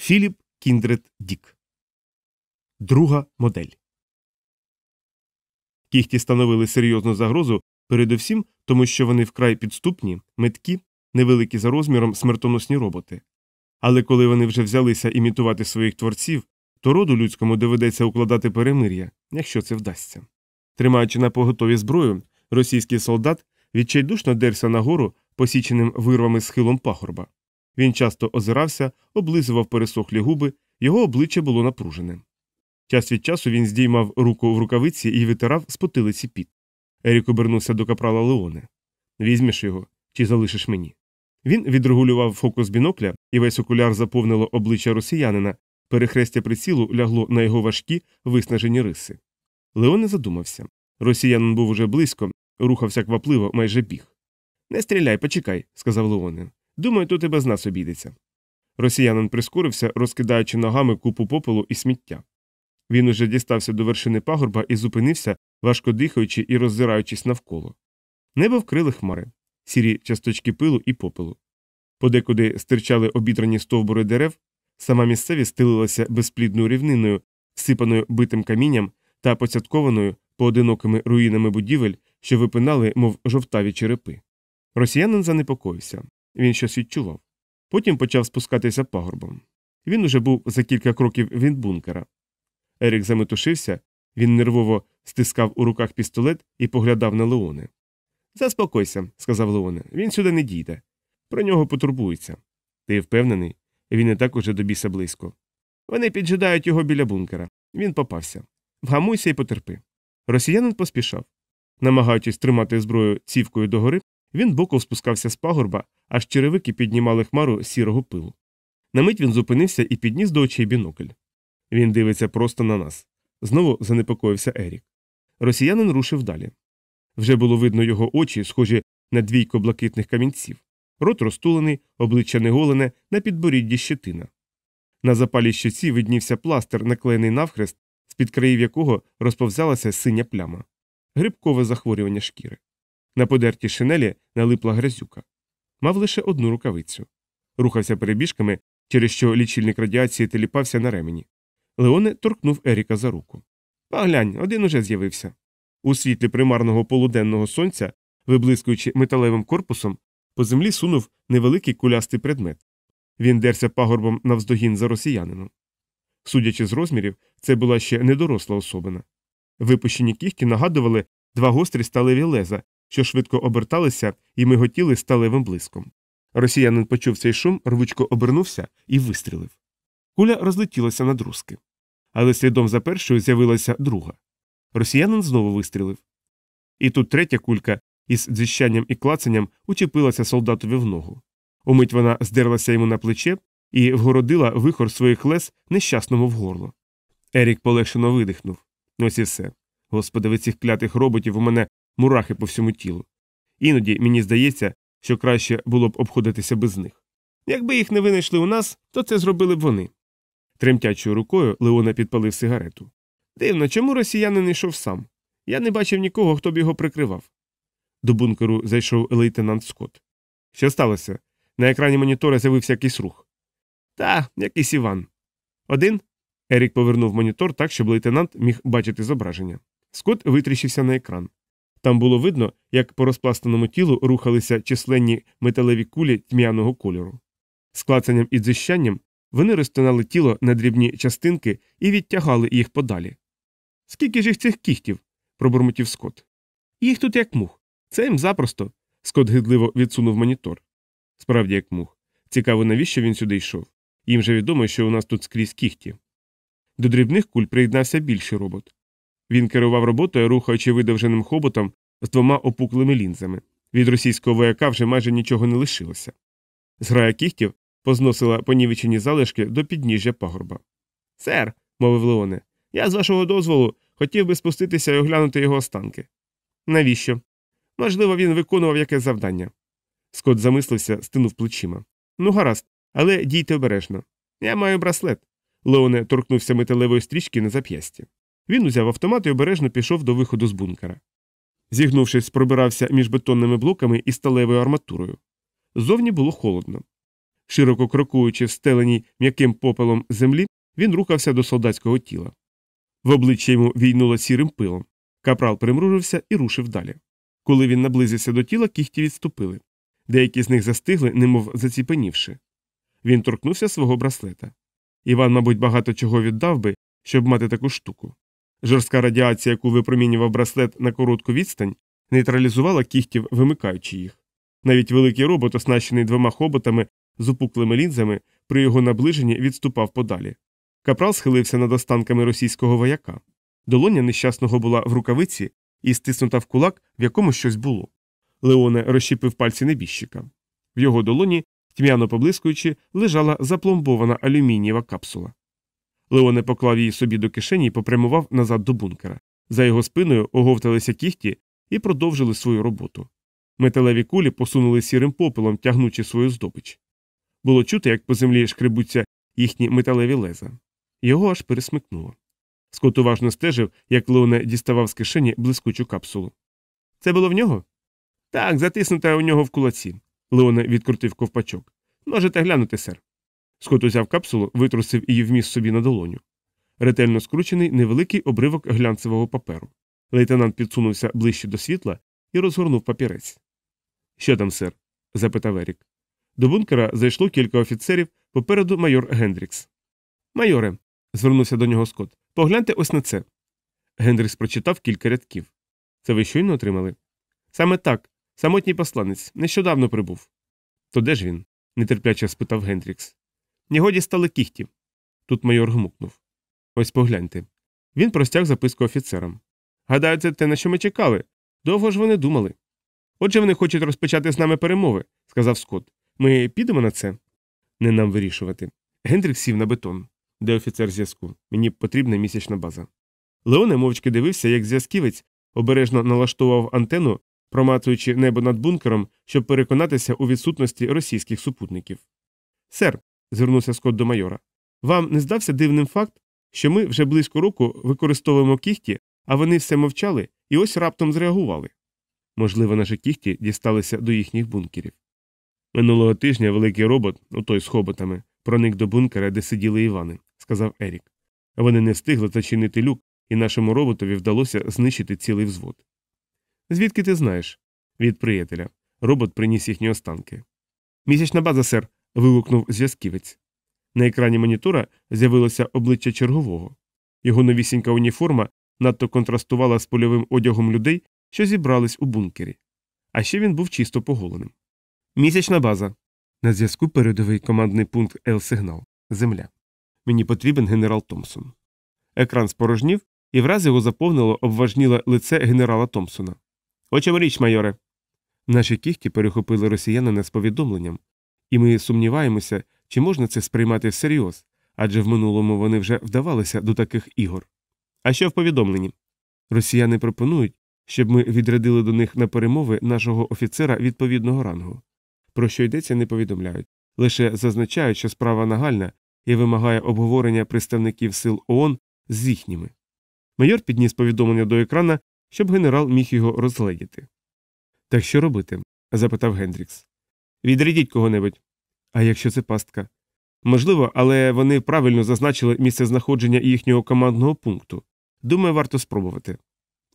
Філіп Кіндред Дік. Друга модель. Кіхті становили серйозну загрозу передусім, тому що вони вкрай підступні, меткі, невеликі за розміром смертоносні роботи. Але коли вони вже взялися імітувати своїх творців, то роду людському доведеться укладати перемир'я, якщо це вдасться. Тримаючи на поготові зброю, російський солдат відчайдушно дерся нагору, посіченим вирвами схилом пагорба. Він часто озирався, облизував пересохлі губи, його обличчя було напружене. Час від часу він здіймав руку в рукавиці і витирав з потилиці піт. Ерік обернувся до капрала Леоне. Візьмеш його чи залишиш мені. Він відрегулював фокус бінокля, і весь окуляр заповнило обличчя росіянина, перехрестя прицілу лягло на його важкі, виснажені риси. Леоне задумався. Росіянин був уже близько, рухався квапливо, майже біг. Не стріляй, почекай, сказав Леоне. Думаю, тут і без нас обійдеться. Росіянин прискорився, розкидаючи ногами купу попелу і сміття. Він уже дістався до вершини пагорба і зупинився, важко дихаючи і роззираючись навколо. Небо вкрили хмари, сірі часточки пилу і попелу. Подекуди стирчали обідрані стовбури дерев, сама місцевість стелилася безплідною рівниною, всипаною битим камінням та поцяткованою поодинокими руїнами будівель, що випинали, мов жовтаві черепи. Росіянин занепокоївся він щось відчував. Потім почав спускатися пагорбом. Він уже був за кілька кроків від бункера. Ерік заметушився, він нервово стискав у руках пістолет і поглядав на Леоне. Заспокойся, сказав Леоне, він сюди не дійде. Про нього потурбуються. Ти впевнений, він і так уже до близько. Вони піджидають його біля бункера. Він попався. Вгамуйся і потерпи. Росіянин поспішав. Намагаючись тримати зброю цівкою догори, він боком спускався з пагорба, аж черевики піднімали хмару сірого пилу. На мить він зупинився і підніс до очей бінокль. Він дивиться просто на нас. Знову занепокоївся Ерік. Росіянин рушив далі. Вже було видно його очі, схожі на двійко блакитних камінців, рот розтулений, обличчя неголене, на підборідді щетина. На запалій щоці виднівся пластир, наклеєний навхрест, з під країв якого розповзалася синя пляма, грибкове захворювання шкіри. На подертій шинелі налипла грязюка. Мав лише одну рукавицю. Рухався перебіжками, через що лічильник радіації теліпався на ремені. Леоне торкнув Еріка за руку. Поглянь, один уже з'явився. У світлі примарного полуденного сонця, виблискуючи металевим корпусом, по землі сунув невеликий кулястий предмет. Він дерся пагорбом навздогін за росіянином. Судячи з розмірів, це була ще недоросла особина. Випущені кіхті нагадували два гострі сталеві леза, що швидко оберталися і миготіли сталевим блиском. Росіянин почув цей шум, рвучко обернувся і вистрілив. Куля розлетілася на друзки. Але слідом за першою з'явилася друга. Росіянин знову вистрілив. І тут третя кулька із дзищанням і клацанням учепилася солдатові в ногу. Умить вона здерлася йому на плече і вгородила вихор своїх лес нещасному в горло. Ерік полегшено видихнув. Ось і все. Господи, ви цих клятих роботів у мене мурахи по всьому тілу. Іноді мені здається, що краще було б обходитися без них. Якби їх не винайшли у нас, то це зробили б вони. Тремтячою рукою Леона підпалив сигарету. Дивно, чому росіянин йшов сам? Я не бачив нікого, хто б його прикривав. До бункеру зайшов лейтенант Скотт. Що сталося? На екрані монітора з'явився якийсь рух. Та, якийсь Іван. Один. Ерік повернув монітор так, щоб лейтенант міг бачити зображення. Скотт витріщився на екран. Там було видно, як по розпластаному тілу рухалися численні металеві кулі тьмяного кольору. З клацанням і дзищанням вони розтинали тіло на дрібні частинки і відтягали їх подалі. Скільки ж їх цих кіхтів? пробурмотів Скот. Їх тут як мух. Це їм запросто. Скот гидливо відсунув монітор. Справді, як мух. Цікаво, навіщо він сюди йшов. Їм же відомо, що у нас тут скрізь кіхті. До дрібних куль приєднався більший робот. Він керував роботою, рухаючи видовженим хоботом з двома опуклими лінзами. Від російського вояка вже майже нічого не лишилося. Зграя кіхтів позносила понівечені залишки до підніжжя пагорба. Сер, мовив Леоне, я з вашого дозволу хотів би спуститися і оглянути його останки. Навіщо? Можливо, він виконував якесь завдання. Скот замислився, стинув плечима. Ну, гаразд, але дійте обережно. Я маю браслет. Леоне торкнувся металевої стрічки на зап'ясті. Він узяв автомат і обережно пішов до виходу з бункера. Зігнувшись, пробирався між бетонними блоками і сталевою арматурою. Зовні було холодно. Широко крокуючи в стеленій м'яким попелом землі, він рухався до солдатського тіла. В обличчя йому війнуло сірим пилом. Капрал примружився і рушив далі. Коли він наблизився до тіла, кіхті відступили. Деякі з них застигли, немов заціпенівши. Він торкнувся свого браслета. Іван, мабуть, багато чого віддав би, щоб мати таку штуку. Жорстка радіація, яку випромінював браслет на коротку відстань, нейтралізувала кіхтів, вимикаючи їх. Навіть великий робот, оснащений двома хоботами з опуклими лінзами, при його наближенні відступав подалі. Капрал схилився над останками російського вояка. Долоня нещасного була в рукавиці і стиснута в кулак, в якому щось було. Леоне розщепив пальці небіжчика. В його долоні, тьмяно поблискуючи, лежала запломбована алюмінієва капсула. Леоне поклав її собі до кишені і попрямував назад до бункера. За його спиною оговталися кіхті і продовжили свою роботу. Металеві кулі посунули сірим попелом, тягнучи свою здобич. Було чути, як по землі шкребуться їхні металеві леза. Його аж пересмикнуло. Скот уважно стежив, як Леоне діставав з кишені блискучу капсулу. Це було в нього? Так, затиснута у нього в кулаці. Леоне відкрутив ковпачок. Можете глянути, сер. Скот узяв капсулу, витрусив її вміст собі на долоню. Ретельно скручений невеликий обривок глянцевого паперу. Лейтенант підсунувся ближче до світла і розгорнув папірець. Що там, сер? запитав Ерік. До бункера зайшло кілька офіцерів, попереду майор Гендрікс. Майоре, звернувся до нього Скотт, погляньте ось на це. Гендрікс прочитав кілька рядків. Це ви щойно отримали? Саме так. Самотній посланець нещодавно прибув. То де ж він? нетерпляче спитав Гендрікс. Нігоді стали кіхті. Тут майор гмукнув. Ось погляньте. Він простяг записку офіцерам. Гадаю, це те, на що ми чекали. Довго ж вони думали. Отже, вони хочуть розпочати з нами перемови, сказав Скотт. Ми підемо на це? Не нам вирішувати. Гендрік сів на бетон. Де офіцер зв'язку? Мені потрібна місячна база. Леоне мовчки дивився, як зв'язківець обережно налаштував антенну, промацуючи небо над бункером, щоб переконатися у відсутності російських супутників. Сер, звернувся Скотт до майора, вам не здався дивним факт, що ми вже близько року використовуємо кіхті, а вони все мовчали і ось раптом зреагували. Можливо, наші кіхті дісталися до їхніх бункерів. Минулого тижня великий робот, у той з хоботами, проник до бункера, де сиділи Івани, сказав Ерік. Вони не встигли зачинити люк, і нашому роботові вдалося знищити цілий взвод. Звідки ти знаєш? Від приятеля. Робот приніс їхні останки. Місячна база, сер. Вигукнув зв'язківець. На екрані монітора з'явилося обличчя чергового. Його новісінька уніформа надто контрастувала з польовим одягом людей, що зібрались у бункері. А ще він був чисто поголеним. Місячна база. На зв'язку передовий командний пункт Л-сигнал. Земля. Мені потрібен генерал Томпсон. Екран спорожнів, і враз його заповнило обважніле лице генерала Томпсона. Очем річ, майоре. Наші кіхті перехопили росіянина з повідомленням, і ми сумніваємося, чи можна це сприймати всерйоз, адже в минулому вони вже вдавалися до таких ігор. А що в повідомленні? Росіяни пропонують, щоб ми відрядили до них на перемови нашого офіцера відповідного рангу. Про що йдеться, не повідомляють, лише зазначають, що справа нагальна і вимагає обговорення представників сил ООН з їхніми. Майор підніс повідомлення до екрана, щоб генерал міг його розгледіти. Так що робити? запитав Гендрікс. Відрядіть кого-небудь. А якщо це пастка? Можливо, але вони правильно зазначили місце знаходження їхнього командного пункту. Думаю, варто спробувати.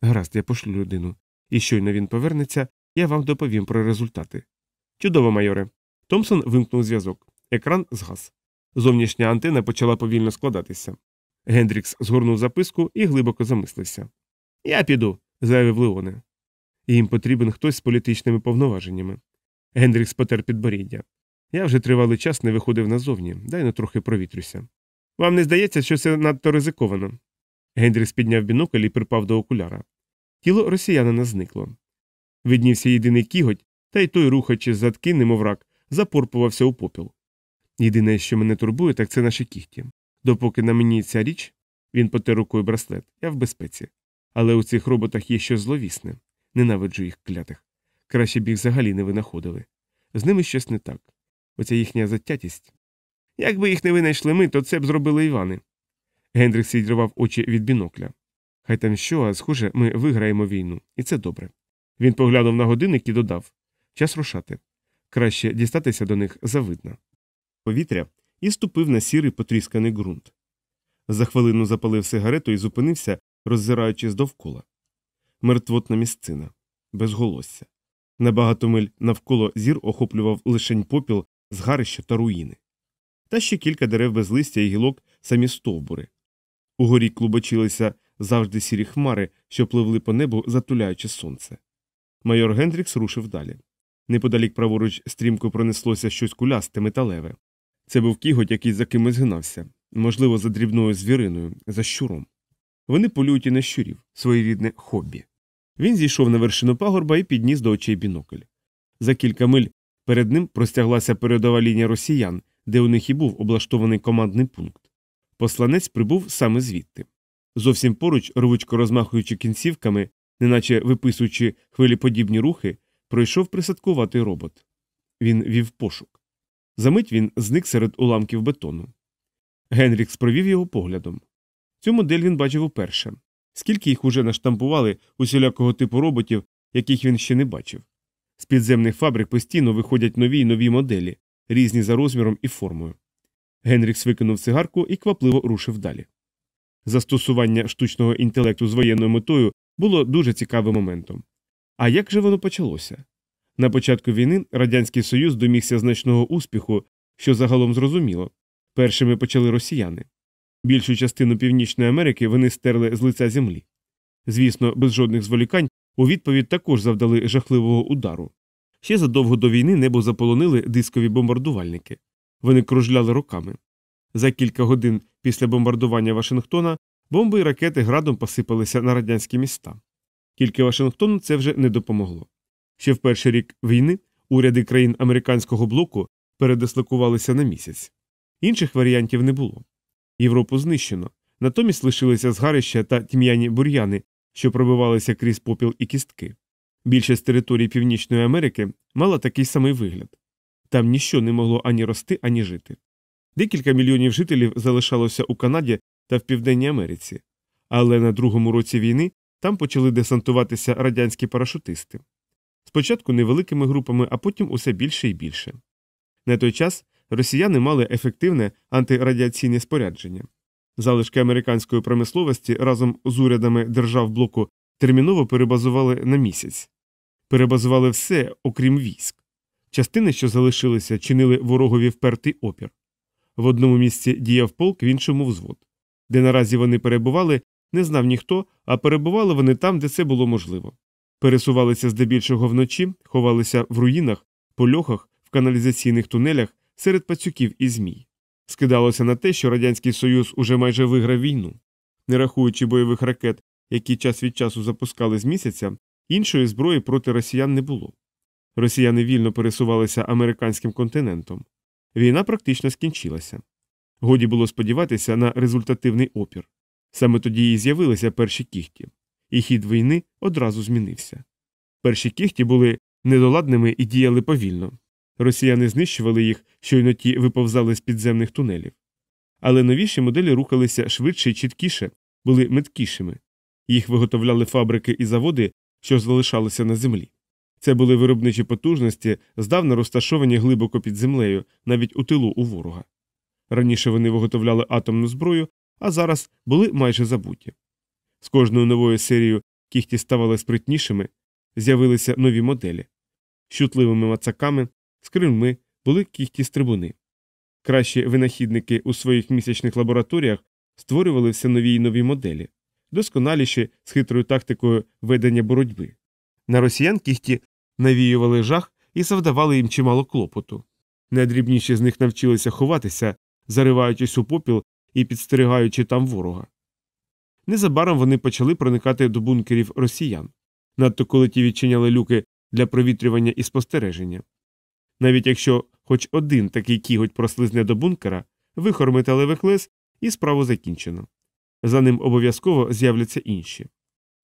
Гаразд, я пошлю людину. І щойно він повернеться, я вам доповім про результати. Чудово, майоре. Томпсон вимкнув зв'язок. Екран згас. Зовнішня антена почала повільно складатися. Гендрікс згорнув записку і глибоко замислився. Я піду, заявив Леоне. Їм потрібен хтось з політичними повноваженнями. Гендрікс потер підборіддя. Я вже тривалий час не виходив назовні, дай на трохи провітрюся. Вам не здається, що це надто ризиковано. Гендрікс підняв бінокль і припав до окуляра. Тіло росіянина зникло. Виднівся єдиний кіготь, та й той, рухаючи задки, немов рак, запорпувався у попіл. Єдине, що мене турбує, так це наші кіхті. Допоки на мені ця річ, він потер рукою браслет, я в безпеці. Але у цих роботах є щось зловісне. Ненавиджу їх клятих. Краще б їх взагалі не винаходили. З ними щось не так. Оця їхня затятість. Якби їх не винайшли ми, то це б зробили Івани. Гендрикс відривав очі від бінокля. Хай там що, а схоже, ми виграємо війну, і це добре. Він поглянув на годинник і додав час рушати. Краще дістатися до них завидно. повітря і ступив на сірий потрісканий ґрунт. За хвилину запалив сигарету і зупинився, роззираючись довкола. Мертвотна місцина, безголосся. На багато миль навколо зір охоплював лишень попіл, згарища та руїни. Та ще кілька дерев без листя і гілок самі стовбури. Угорі клубочилися завжди сірі хмари, що пливли по небу, затуляючи сонце. Майор Гендрікс рушив далі. Неподалік праворуч стрімко пронеслося щось кулясте, металеве. Це був кіготь, який за кимось гнався, можливо, за дрібною звіриною, за щуром. Вони полюють і на щурів, своєрідне хобі. Він зійшов на вершину пагорба і підніс до очей бінокль. За кілька миль перед ним простяглася передова лінія росіян, де у них і був облаштований командний пункт. Посланець прибув саме звідти. Зовсім поруч, рвучко розмахуючи кінцівками, неначе виписуючи хвиліподібні рухи, пройшов присадкуватий робот. Він вів пошук. Замить він зник серед уламків бетону. Генрікс провів його поглядом. Цю модель він бачив уперше. Скільки їх уже наштампували усілякого типу роботів, яких він ще не бачив. З підземних фабрик постійно виходять нові й нові моделі, різні за розміром і формою. Генрікс викинув цигарку і квапливо рушив далі. Застосування штучного інтелекту з воєнною метою було дуже цікавим моментом. А як же воно почалося? На початку війни Радянський Союз домігся значного успіху, що загалом зрозуміло. Першими почали росіяни. Більшу частину Північної Америки вони стерли з лиця землі. Звісно, без жодних зволікань у відповідь також завдали жахливого удару. Ще задовго до війни небо заполонили дискові бомбардувальники. Вони кружляли роками. За кілька годин після бомбардування Вашингтона бомби і ракети градом посипалися на радянські міста. Тільки Вашингтону це вже не допомогло. Ще в перший рік війни уряди країн американського блоку передислокувалися на місяць. Інших варіантів не було. Європу знищено, натомість лишилися згарища та тьмяні бур'яни, що пробивалися крізь попіл і кістки. Більшість територій Північної Америки мала такий самий вигляд там ніщо не могло ані рости, ані жити. Декілька мільйонів жителів залишалося у Канаді та в Південній Америці, але на другому році війни там почали десантуватися радянські парашутисти. Спочатку невеликими групами, а потім усе більше і більше. На той час росіяни мали ефективне антирадіаційне спорядження. Залишки американської промисловості разом з урядами держав блоку терміново перебазували на місяць, перебазували все, окрім військ. Частини, що залишилися, чинили ворогові впертий опір. В одному місці діяв полк, в іншому взвод. Де наразі вони перебували, не знав ніхто, а перебували вони там, де це було можливо. Пересувалися здебільшого вночі, ховалися в руїнах, польохах, в каналізаційних тунелях серед пацюків і змій. Скидалося на те, що Радянський Союз уже майже виграв війну. Не рахуючи бойових ракет, які час від часу запускали з місяця, іншої зброї проти росіян не було. Росіяни вільно пересувалися американським континентом. Війна практично скінчилася. Годі було сподіватися на результативний опір. Саме тоді і з'явилися перші кіхті, і хід війни одразу змінився. Перші кіхті були недоладними і діяли повільно. Росіяни знищували їх, щойно ті виповзали з підземних тунелів. Але новіші моделі рухалися швидше і чіткіше, були меткішими. Їх виготовляли фабрики і заводи, що залишалися на землі. Це були виробничі потужності, здавна розташовані глибоко під землею, навіть у тилу у ворога. Раніше вони виготовляли атомну зброю, а зараз були майже забуті. З кожною новою серією кіхті ставали спритнішими, з'явилися нові моделі. Щутливими мацаками, з крильми були кіхті стрибуни. Кращі винахідники у своїх місячних лабораторіях створювали все нові й нові моделі, досконаліші з хитрою тактикою ведення боротьби. На росіян кіхті навіювали жах і завдавали їм чимало клопоту. Найдрібніші з них навчилися ховатися, зариваючись у попіл і підстерігаючи там ворога. Незабаром вони почали проникати до бункерів росіян, надто коли ті відчиняли люки для провітрювання і спостереження. Навіть якщо хоч один такий кіготь прослизне до бункера, вихор металевих лес і справу закінчено. За ним обов'язково з'являться інші.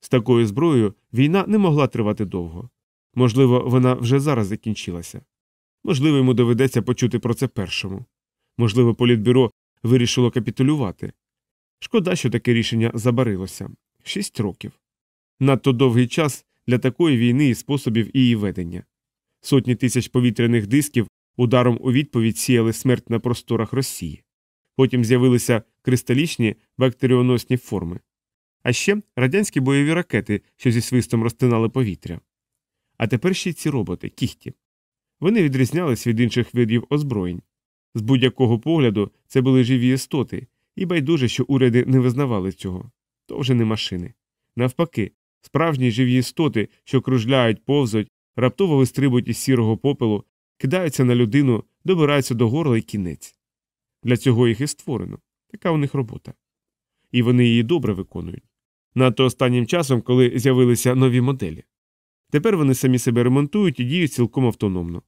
З такою зброєю війна не могла тривати довго. Можливо, вона вже зараз закінчилася. Можливо, йому доведеться почути про це першому. Можливо, політбюро вирішило капітулювати. Шкода, що таке рішення забарилося шість років. Надто довгий час для такої війни і способів її ведення. Сотні тисяч повітряних дисків Ударом у відповідь сіяли смерть на просторах Росії. Потім з'явилися кристалічні бактеріоносні форми. А ще радянські бойові ракети, що зі свистом розтинали повітря. А тепер ще й ці роботи, кіхті. Вони відрізнялись від інших видів озброєнь. З будь-якого погляду це були живі істоти, і байдуже, що уряди не визнавали цього. То вже не машини. Навпаки, справжні живі істоти, що кружляють, повзуть, раптово вистрибують із сірого попелу, кидаються на людину, добираються до горла і кінець. Для цього їх і створено. Така у них робота. І вони її добре виконують. Надто останнім часом, коли з'явилися нові моделі. Тепер вони самі себе ремонтують і діють цілком автономно.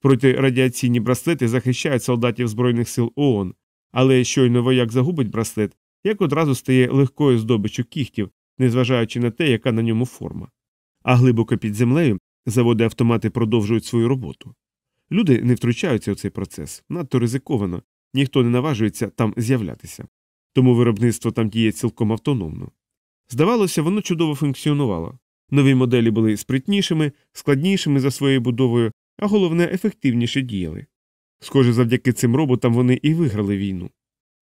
Протирадіаційні браслети захищають солдатів Збройних сил ООН, але щойно вояк загубить браслет, як одразу стає легкою здобиччю кіхтів, незважаючи на те, яка на ньому форма. А глибоко під землею заводи автомати продовжують свою роботу. Люди не втручаються у цей процес, надто ризиковано, ніхто не наважується там з'являтися. Тому виробництво там діє цілком автономно. Здавалося, воно чудово функціонувало. Нові моделі були спритнішими, складнішими за своєю будовою, а головне, ефективніше діяли. Схоже, завдяки цим роботам вони і виграли війну.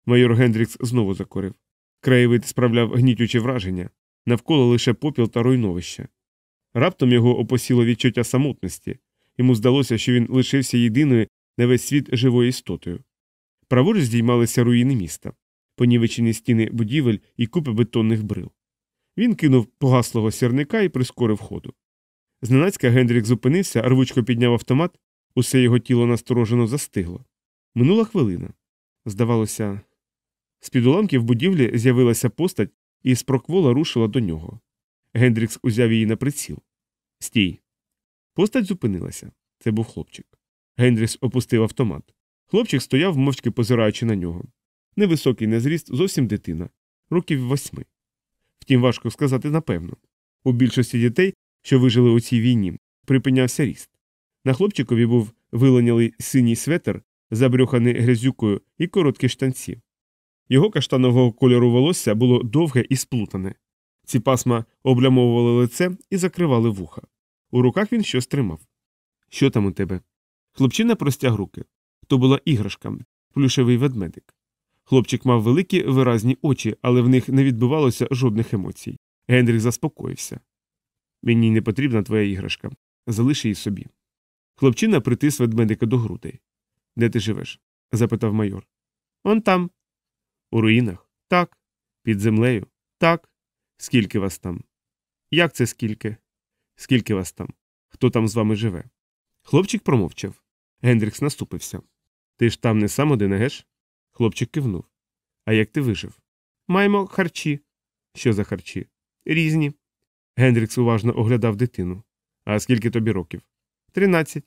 Майор Гендрікс знову закорив. Краєвид справляв гнітюче враження, навколо лише попіл та руйновище. Раптом його опосіло відчуття самотності, йому здалося, що він лишився єдиною на весь світ живою істотою. Праворуч здіймалися руїни міста, понівечені стіни будівель і купи бетонних брил. Він кинув погаслого сірника і прискорив ходу. Зненацька Гендрік зупинився, рвучко підняв автомат, усе його тіло насторожено застигло. Минула хвилина. Здавалося, з під уламків будівлі з'явилася постать і з проквола рушила до нього. Гендрікс узяв її на приціл. Стій. Постать зупинилася. Це був хлопчик. Гендрікс опустив автомат. Хлопчик стояв, мовчки позираючи на нього. Невисокий на зріст, зовсім дитина, років восьми. Втім, важко сказати напевно. У більшості дітей, що вижили у цій війні, припинявся ріст. На хлопчикові був виленялий синій светер, забрюханий грязюкою і короткі штанці. Його каштанового кольору волосся було довге і сплутане. Ці пасма облямовували лице і закривали вуха. У руках він щось тримав. Що там у тебе? Хлопчина простяг руки. То була іграшка, плюшевий ведмедик. Хлопчик мав великі виразні очі, але в них не відбувалося жодних емоцій. Генріх заспокоївся. Мені не потрібна твоя іграшка. Залиш її собі. Хлопчина притис ведмедика до грудей. Де ти живеш? запитав майор. Он там. У руїнах? Так. Під землею? Так. Скільки вас там? Як це скільки? Скільки вас там? Хто там з вами живе? Хлопчик промовчав. Гендрікс наступився. Ти ж там не сам один, геш? Хлопчик кивнув. А як ти вижив? Маємо харчі. Що за харчі? Різні. Гендрікс уважно оглядав дитину. А скільки тобі років? Тринадцять.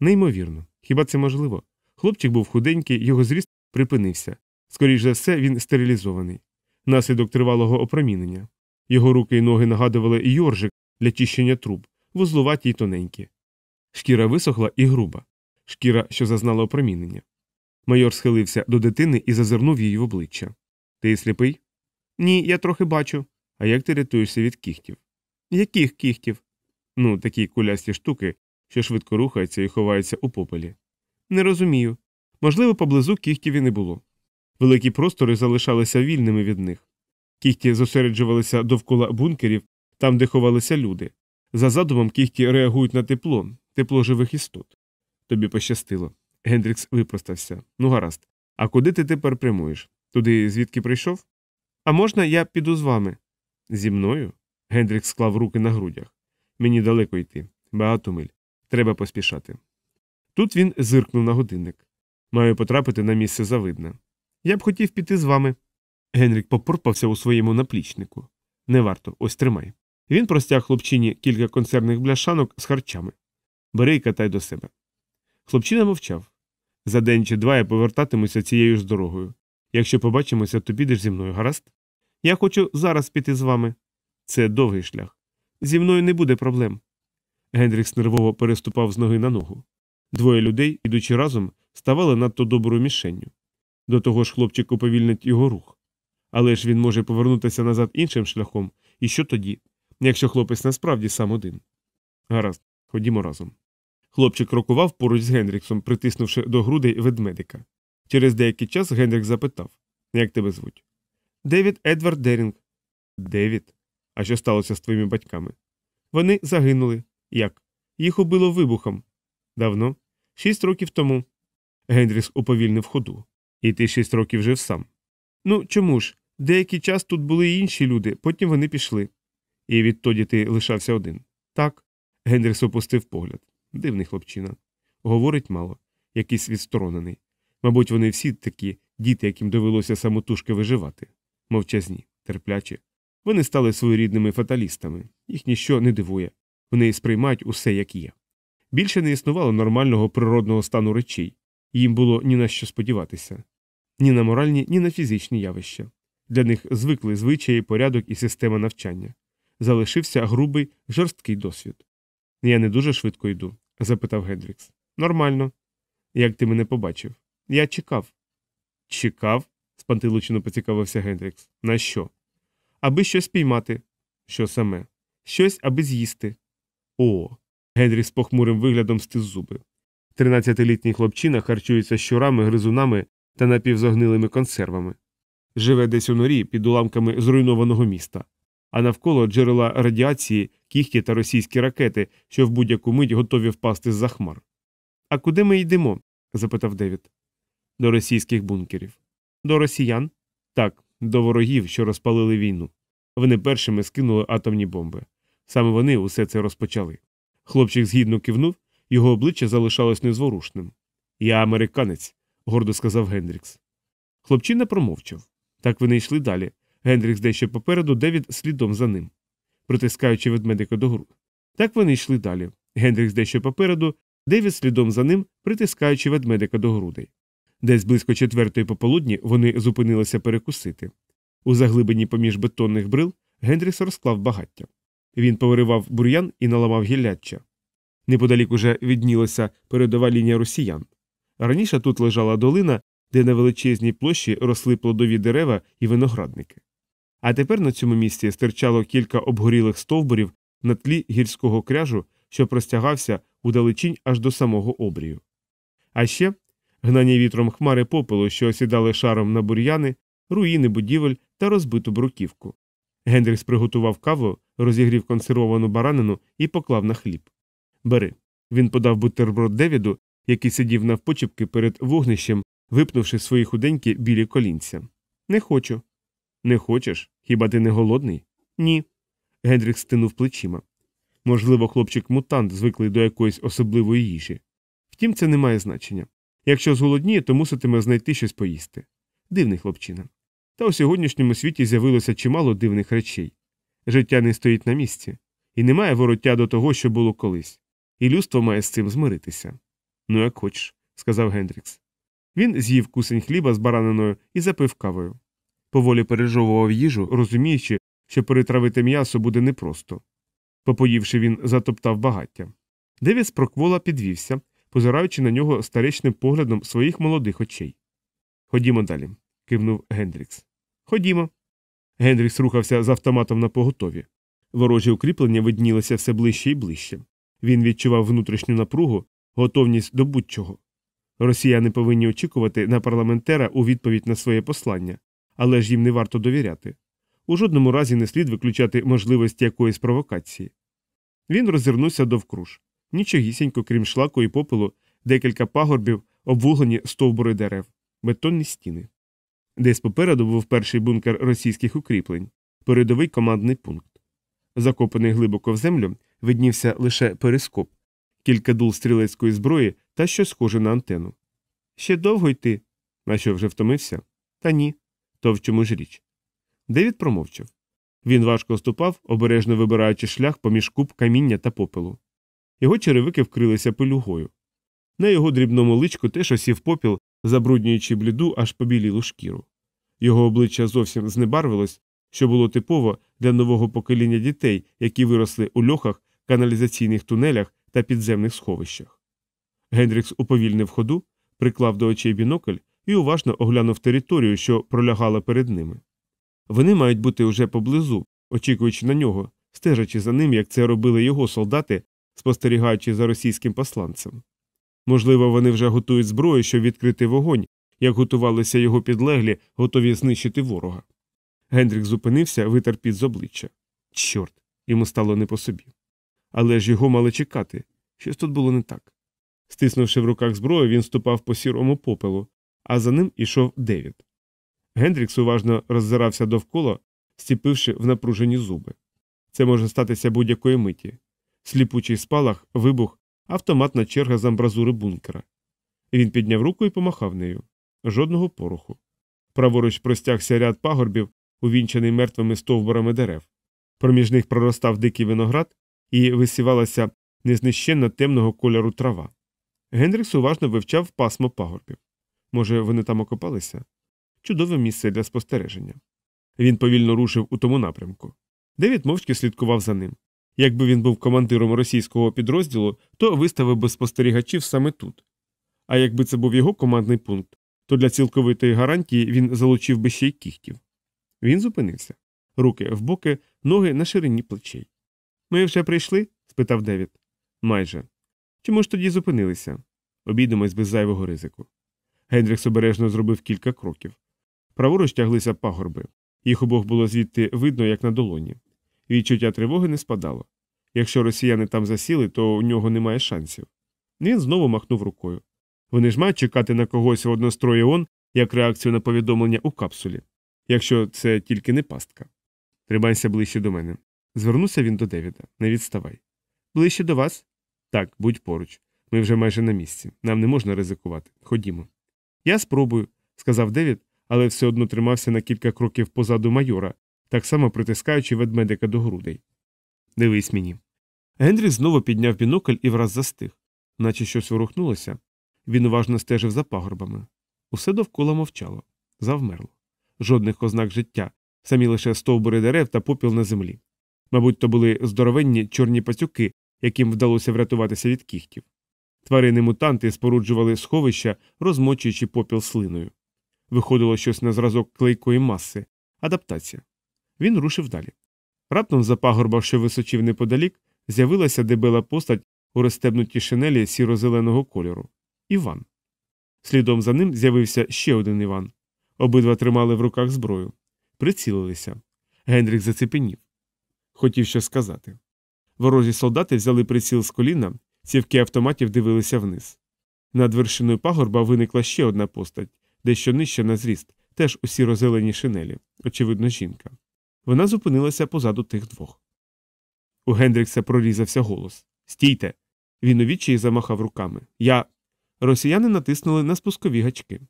Неймовірно. Хіба це можливо? Хлопчик був худенький, його зріст припинився. Скоріше за все, він стерилізований. Наслідок тривалого опромінення. Його руки й ноги нагадували йоржик для чищення труб, вузлуваті й тоненькі. Шкіра висохла і груба, шкіра, що зазнала опромінення. Майор схилився до дитини і зазирнув її в обличчя. Ти сліпий? Ні, я трохи бачу. А як ти рятуєшся від кіхтів? Яких кіхтів? Ну, такі кулясті штуки, що швидко рухаються і ховаються у попелі. Не розумію. Можливо, поблизу кіхтів і не було. Великі простори залишалися вільними від них. Кіхті зосереджувалися довкола бункерів, там, де ховалися люди. За задумом кіхті реагують на тепло, тепло живих істот. Тобі пощастило. Гендрікс випростався. Ну, гаразд. А куди ти тепер прямуєш? Туди звідки прийшов? А можна я піду з вами? Зі мною? Гендрікс склав руки на грудях. Мені далеко йти. Багато миль. Треба поспішати. Тут він зиркнув на годинник. Маю потрапити на місце завидне. Я б хотів піти з вами. Генрік попорпався у своєму наплічнику. Не варто, ось тримай. Він простяг хлопчині кілька консервних бляшанок з харчами. Бери і катай до себе. Хлопчина мовчав. За день чи два я повертатимуся цією ж дорогою. Якщо побачимося, то підеш зі мною, гаразд? Я хочу зараз піти з вами. Це довгий шлях. Зі мною не буде проблем. Генрікс нервово переступав з ноги на ногу. Двоє людей, ідучи разом, ставали надто доброю мішенню. До того ж, хлопчик уповільнить його рух. Але ж він може повернутися назад іншим шляхом, і що тоді, якщо хлопець насправді сам один? Гаразд, ходімо разом. Хлопчик крокував поруч з Гендріксом, притиснувши до грудей ведмедика. Через деякий час Гендрік запитав Як тебе звуть? Девід Едвард Дерінг. Девід? А що сталося з твоїми батьками? Вони загинули. Як? Їх убило вибухом. Давно? Шість років тому. Гендрікс уповільнив ходу. І ти шість років жив сам. Ну чому ж? Деякий час тут були й інші люди, потім вони пішли. І відтоді ти лишався один. Так. Гендрікс опустив погляд. Дивний хлопчина. Говорить мало, якийсь відсторонений. Мабуть, вони всі такі діти, яким довелося самотужки виживати. Мовчазні, терплячі. Вони стали своєрідними фаталістами, їх ніщо не дивує, вони сприймають усе як є. Більше не існувало нормального природного стану речей, їм було ні на що сподіватися ні на моральні, ні на фізичні явища. Для них звикли звичаї, порядок і система навчання. Залишився грубий, жорсткий досвід. Я не дуже швидко йду? запитав Гендрікс. Нормально. Як ти мене побачив? Я чекав. Чекав? спантилучено поцікавився Гендрікс. На що? Аби щось піймати. Що саме? Щось, аби з'їсти. О. Генрі з похмурим виглядом стис зуби. Тринадцятилітній хлопчина харчується щурами, гризунами та напівзогнилими консервами. Живе десь у норі під уламками зруйнованого міста, а навколо джерела радіації, кіхті та російські ракети, що в будь-яку мить готові впасти з за хмар. А куди ми йдемо? запитав Девід. До російських бункерів. До росіян? Так, до ворогів, що розпалили війну. Вони першими скинули атомні бомби. Саме вони усе це розпочали. Хлопчик згідно кивнув, його обличчя залишалось незворушним. Я американець, гордо сказав Гендрікс. Хлопчина промовчав. Так вони йшли далі. Гендрікс дещо попереду, Девід слідом за ним, притискаючи ведмедика до гру. Так вони йшли далі. Гендрікс дещо попереду, Девід слідом за ним, притискаючи ведмедика до грудей. Десь близько четвертої пополудні вони зупинилися перекусити. У заглибині поміж бетонних брил Гендрікс розклав багаття. Він повиривав бур'ян і наламав гілляччя. Неподалік уже віднілася передова лінія росіян. Раніше тут лежала долина, де на величезній площі росли плодові дерева і виноградники. А тепер на цьому місці стирчало кілька обгорілих стовбурів на тлі гірського кряжу, що простягався удалечінь аж до самого обрію. А ще гнані вітром хмари попелу, що осідали шаром на бур'яни, руїни будівель та розбиту бруківку. Гендрікс приготував каву, розігрів консервовану баранину і поклав на хліб. Бери. Він подав бутерброд Девіду, який сидів навпочепки перед вогнищем, випнувши свої худенькі білі колінця. Не хочу. Не хочеш? Хіба ти не голодний? Ні. Гендрік стинув плечима. Можливо, хлопчик мутант звиклий до якоїсь особливої їжі. Втім, це не має значення. Якщо зголодніє, то муситиме знайти щось поїсти. Дивний хлопчина. Та у сьогоднішньому світі з'явилося чимало дивних речей. Життя не стоїть на місці, і немає вороття до того, що було колись, і людство має з цим змиритися. Ну, як хочеш, сказав Гендрікс. Він з'їв кусень хліба з бараниною і запив кавою. Поволі пережовував їжу, розуміючи, що перетравити м'ясо буде непросто. Попоївши, він затоптав багаття. Девіс проквола підвівся, позираючи на нього старечним поглядом своїх молодих очей. Ходімо далі, кивнув Гендрікс. Ходімо. Гендрікс рухався з автоматом на поготові. Ворожі укріплення виднілися все ближче і ближче. Він відчував внутрішню напругу, готовність до будь-чого. Росіяни повинні очікувати на парламентера у відповідь на своє послання, але ж їм не варто довіряти. У жодному разі не слід виключати можливості якоїсь провокації. Він розвернувся довкруж. Нічогісінько, крім шлаку і попелу, декілька пагорбів, обвуглені стовбури дерев, бетонні стіни. Десь попереду був перший бункер російських укріплень, передовий командний пункт. Закопаний глибоко в землю, виднівся лише перископ, кілька дул стрілецької зброї та щось схоже на антену. Ще довго йти. На що вже втомився? Та ні. То в чому ж річ? Девід промовчав. Він важко ступав, обережно вибираючи шлях поміж куб каміння та попелу. Його черевики вкрилися пилюгою. На його дрібному личку теж осів попіл, забруднюючи бліду аж побілілу шкіру. Його обличчя зовсім знебарвилось, що було типово для нового покоління дітей, які виросли у льохах, каналізаційних тунелях та підземних сховищах. Гендрікс уповільнив ходу, приклав до очей бінокль і уважно оглянув територію, що пролягала перед ними. Вони мають бути уже поблизу, очікуючи на нього, стежачи за ним, як це робили його солдати, спостерігаючи за російським посланцем. Можливо, вони вже готують зброю, щоб відкрити вогонь, як готувалися його підлеглі, готові знищити ворога. Гендрік зупинився, витер під з обличчя. Чорт, йому стало не по собі. Але ж його мали чекати. Щось тут було не так. Стиснувши в руках зброю, він ступав по сірому попелу, а за ним ішов Девід. Гендрікс уважно роззирався довкола, стіпивши в напружені зуби. Це може статися будь-якої миті. Сліпучий спалах, вибух, автоматна черга з амбразури бункера. Він підняв руку і помахав нею. Жодного пороху. Праворуч простягся ряд пагорбів, увінчаний мертвими стовбурами дерев. Проміж них проростав дикий виноград і висівалася незнищенна темного кольору трава. Генрікс уважно вивчав пасмо пагорбів. Може, вони там окопалися? Чудове місце для спостереження. Він повільно рушив у тому напрямку. Девід мовчки слідкував за ним. Якби він був командиром російського підрозділу, то виставив би спостерігачів саме тут. А якби це був його командний пункт, то для цілковитої гарантії він залучив би ще й кіхтів. Він зупинився. Руки в боки, ноги на ширині плечей. Ми вже прийшли? спитав Девід. Майже. Чому ж тоді зупинилися? Обійдемось без зайвого ризику. Гендрікс обережно зробив кілька кроків. Праворуч тяглися пагорби. Їх обох було звідти видно, як на долоні. Відчуття тривоги не спадало. Якщо росіяни там засіли, то у нього немає шансів. Він знову махнув рукою. Вони ж мають чекати на когось в однострої ООН як реакцію на повідомлення у капсулі, якщо це тільки не пастка. Тримайся ближче до мене. Звернувся він до Девіда. Не відставай. Ближче до вас? Так, будь поруч. Ми вже майже на місці. Нам не можна ризикувати. Ходімо. Я спробую, сказав Девід, але все одно тримався на кілька кроків позаду майора, так само притискаючи ведмедика до грудей. Дивись мені. Генрі знову підняв бінокль і враз застиг, наче щось ворухнулося. Він уважно стежив за пагорбами. Усе довкола мовчало, завмерло. Жодних ознак життя, самі лише стовбури дерев та попіл на землі. Мабуть, то були здоровенні чорні пацюки, яким вдалося врятуватися від кіхтів. Тварини мутанти споруджували сховища, розмочуючи попіл слиною. Виходило щось на зразок клейкої маси, адаптація. Він рушив далі. Раптом за пагорба, що височив неподалік, з'явилася дебела постать у розстебнутій шинелі сіро-зеленого кольору. Іван. Слідом за ним з'явився ще один Іван. Обидва тримали в руках зброю. Прицілилися. Генрік зацепенів. Хотів щось сказати. Ворожі солдати взяли приціл з коліна, цівки автоматів дивилися вниз. Над вершиною пагорба виникла ще одна постать, дещо нижче на зріст, теж у сіро-зеленій шинелі, очевидно, жінка. Вона зупинилася позаду тих двох. У Гендрікса прорізався голос Стійте. Він у відчаї замахав руками. Я. Росіяни натиснули на спускові гачки.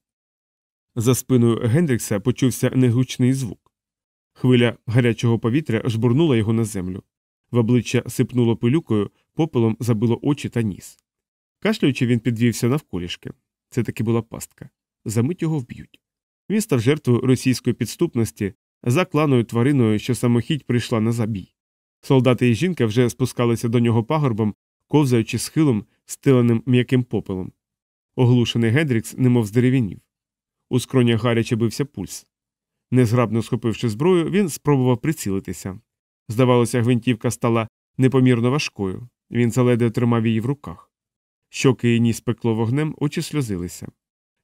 За спиною Гендрікса почувся негучний звук. Хвиля гарячого повітря жбурнула його на землю. В обличчя сипнуло пилюкою, попелом забило очі та ніс. Кашлюючи, він підвівся навколішки. Це таки була пастка. Замить його вб'ють. Він став жертвою російської підступності за кланою твариною, що самохідь прийшла на забій. Солдати і жінка вже спускалися до нього пагорбом, ковзаючи схилом, стиленим м'яким попелом. Оглушений Гендрікс немов здеревінів. У скронях гаряче бився пульс. Незграбно схопивши зброю, він спробував прицілитися. Здавалося, гвинтівка стала непомірно важкою. Він заледве тримав її в руках. Щоки і ніс пекло вогнем, очі сльозилися.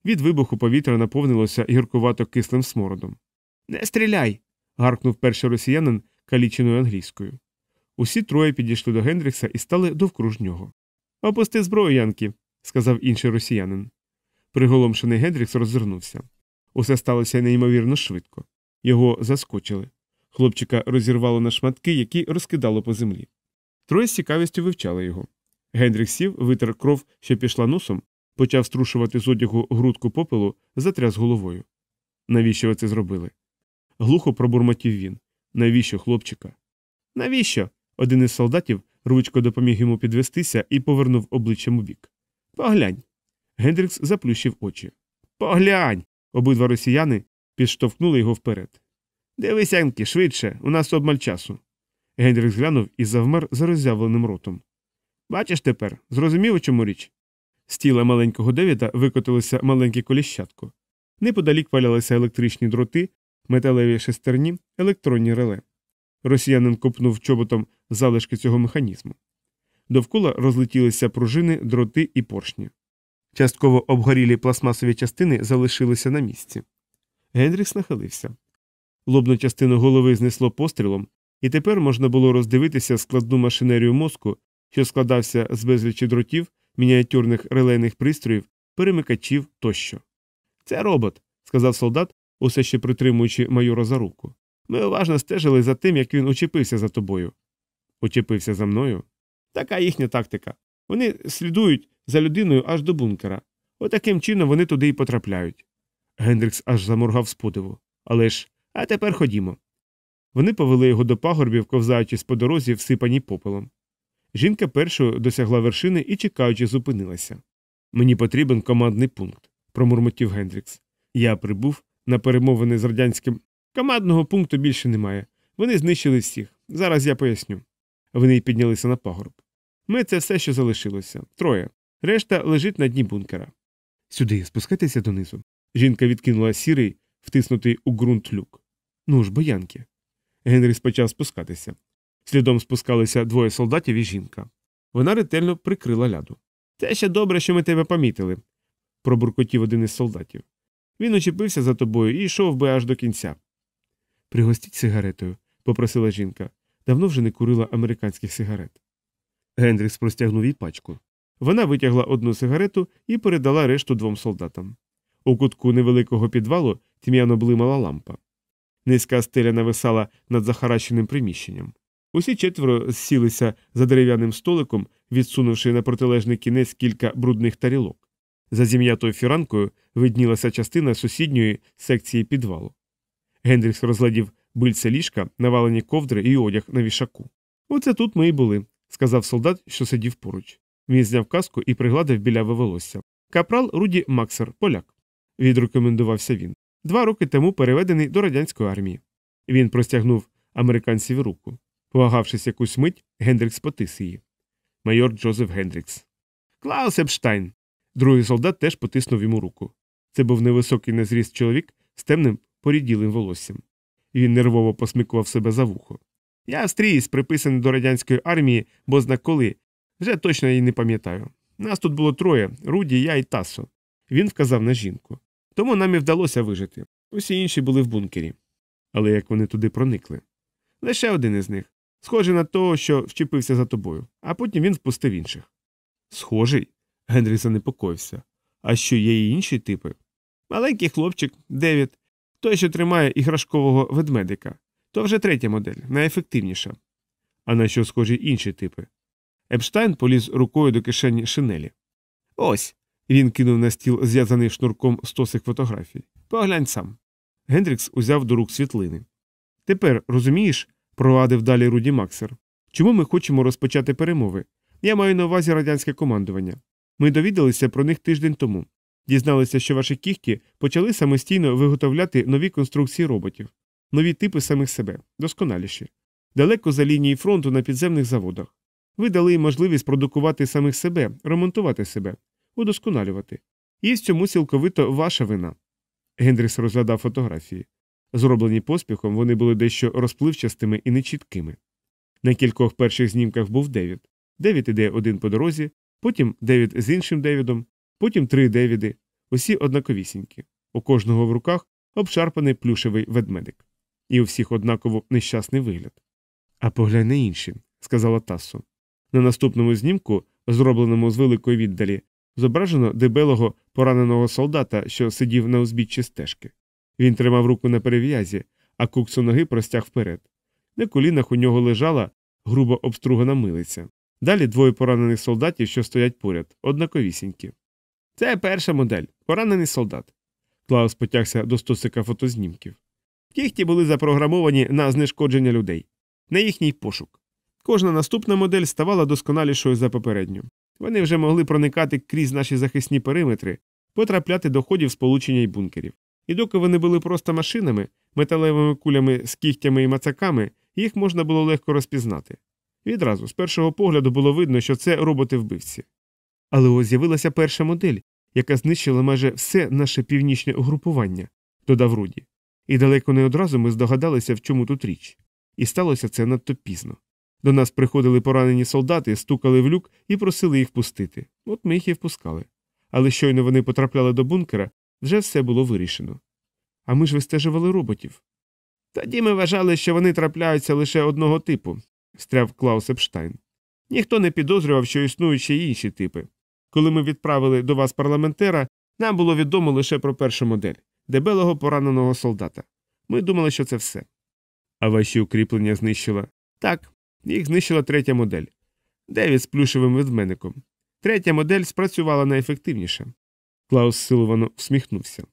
Від вибуху повітря наповнилося гіркувато кислим смородом. Не стріляй. гаркнув перший росіянин каліченою англійською. Усі троє підійшли до Гендрікса і стали довкруж нього. Опусти зброю, Янки, сказав інший росіянин. Приголомшений Гендрікс роззирнувся. Усе сталося неймовірно швидко. Його заскочили. Хлопчика розірвало на шматки, які розкидало по землі. Троє з цікавістю вивчали його. Гендрік сів, витер кров, що пішла носом, почав струшувати з одягу грудку попелу, затряс головою. Навіщо ви це зробили? Глухо пробурмотів він. Навіщо, хлопчика? Навіщо? Один із солдатів ручко допоміг йому підвестися і повернув обличчям у бік. Поглянь. Гендрікс заплющив очі. Поглянь. Обидва росіяни підштовхнули його вперед. Дивись, Янки, швидше, у нас обмаль часу. Гендрікс глянув і завмер за роззявленим ротом. Бачиш тепер, зрозумів, у чому річ? З тіла маленького Девіда викотилося маленьке коліщатко. Неподалік валялися електричні дроти, металеві шестерні, електронні реле. Росіянин копнув чоботом залишки цього механізму. Довкола розлетілися пружини, дроти і поршні. Частково обгорілі пластмасові частини залишилися на місці. Генрікс нахилився. Лобну частину голови знесло пострілом, і тепер можна було роздивитися складну машинерію мозку, що складався з безлічі дротів, мініатюрних релейних пристроїв, перемикачів тощо. Це робот, сказав солдат, усе ще притримуючи майора за руку. Ми уважно стежили за тим, як він учепився за тобою. Учепився за мною? Така їхня тактика. Вони слідують за людиною аж до бункера. Отаким чином вони туди й потрапляють. Гендрікс аж заморгав з подиву. Але ж, а тепер ходімо. Вони повели його до пагорбів, ковзаючись по дорозі, всипані попелом. Жінка першою досягла вершини і, чекаючи, зупинилася. Мені потрібен командний пункт, промурмотів Гендрікс. Я прибув на перемовини з радянським. Командного пункту більше немає. Вони знищили всіх. Зараз я поясню. Вони піднялися на пагорб. Ми це все, що залишилося. Троє. Решта лежить на дні бункера. Сюди, спускайтеся донизу. Жінка відкинула сірий, втиснутий у ґрунт люк. Ну ж, боянки. Генрі почав спускатися. Слідом спускалися двоє солдатів і жінка. Вона ретельно прикрила ляду. Це ще добре, що ми тебе помітили, пробуркотів один із солдатів. Він учепився за тобою і йшов би аж до кінця. Пригостіть сигаретою, попросила жінка. Давно вже не курила американських сигарет. Гендрікс простягнув їй пачку. Вона витягла одну сигарету і передала решту двом солдатам. У кутку невеликого підвалу тьмяно блимала лампа. Низька стеля нависала над захаращеним приміщенням. Усі четверо сілися за дерев'яним столиком, відсунувши на протилежний кінець кілька брудних тарілок. За зім'ятою фіранкою виднілася частина сусідньої секції підвалу. Гендрікс розглядів бильця ліжка, навалені ковдри і одяг на вішаку. Оце тут ми і були, сказав солдат, що сидів поруч. Він зняв каску і пригладив біляве волосся. Капрал Руді Максер, поляк. Відрекомендувався він. Два роки тому переведений до радянської армії. Він простягнув американцеві руку. Повагавшись якусь мить, Гендрікс потис її. Майор Джозеф Гендрікс. Клаус Епштайн. Другий солдат теж потиснув йому руку. Це був невисокий незріст чоловік з темним поріділим волоссям. Він нервово посмикував себе за вухо. Я австрієць, приписаний до радянської армії, бо зна коли. Вже точно її не пам'ятаю. Нас тут було троє Руді, я і Тасо. Він вказав на жінку. Тому нам і вдалося вижити. Усі інші були в бункері. Але як вони туди проникли? Лише один із них. Схожий на того, що вчепився за тобою, а потім він впустив інших. Схожий? Генрі занепокоївся. А що є і інші типи? Маленький хлопчик, Девід, той, що тримає іграшкового ведмедика. То вже третя модель, найефективніша. А на що схожі інші типи? Епштайн поліз рукою до кишені шинелі. Ось. Він кинув на стіл зв'язаний шнурком стосик фотографій. Поглянь сам. Гендрікс узяв до рук світлини. Тепер, розумієш, провадив далі Руді Максер. Чому ми хочемо розпочати перемови? Я маю на увазі радянське командування. Ми довідалися про них тиждень тому. Дізналися, що ваші кіхті почали самостійно виготовляти нові конструкції роботів, нові типи самих себе, досконаліші, далеко за лінії фронту на підземних заводах. Ви дали їм можливість продукувати самих себе, ремонтувати себе, удосконалювати. І в цьому цілковито ваша вина. Гендріс розглядав фотографії. Зроблені поспіхом, вони були дещо розпливчастими і нечіткими. На кількох перших знімках був Девід. Девід іде один по дорозі, потім Девід з іншим Девідом, потім три Девіди, усі однаковісінькі. У кожного в руках обшарпаний плюшевий ведмедик. І у всіх однаково нещасний вигляд. А поглянь на інші, сказала Тассо. На наступному знімку, зробленому з великої віддалі, зображено дебелого пораненого солдата, що сидів на узбіччі стежки. Він тримав руку на перев'язі, а куксу ноги простяг вперед. На колінах у нього лежала грубо обстругана милиця. Далі двоє поранених солдатів, що стоять поряд, однаковісінькі. Це перша модель поранений солдат. Клаус потягся до стосика фотознімків. Кіхті були запрограмовані на знешкодження людей, на їхній пошук. Кожна наступна модель ставала досконалішою за попередню. Вони вже могли проникати крізь наші захисні периметри, потрапляти до ходів сполучення й бункерів. І доки вони були просто машинами, металевими кулями з кігтями і мацаками, їх можна було легко розпізнати. Відразу, з першого погляду, було видно, що це роботи вбивці. Але ось з'явилася перша модель, яка знищила майже все наше північне угрупування, додав Руді. І далеко не одразу ми здогадалися, в чому тут річ. І сталося це надто пізно. До нас приходили поранені солдати, стукали в люк і просили їх пустити. От ми їх і впускали. Але щойно вони потрапляли до бункера, вже все було вирішено. А ми ж вистежували роботів. Тоді ми вважали, що вони трапляються лише одного типу, стряв Клаус Епштайн. Ніхто не підозрював, що існують ще й інші типи. Коли ми відправили до вас парламентера, нам було відомо лише про першу модель дебелого пораненого солдата. Ми думали, що це все. А ваші укріплення знищила? Так, їх знищила третя модель. Девід з плюшевим ведмедиком. Третя модель спрацювала найефективніше. Клаус силовано всміхнувся.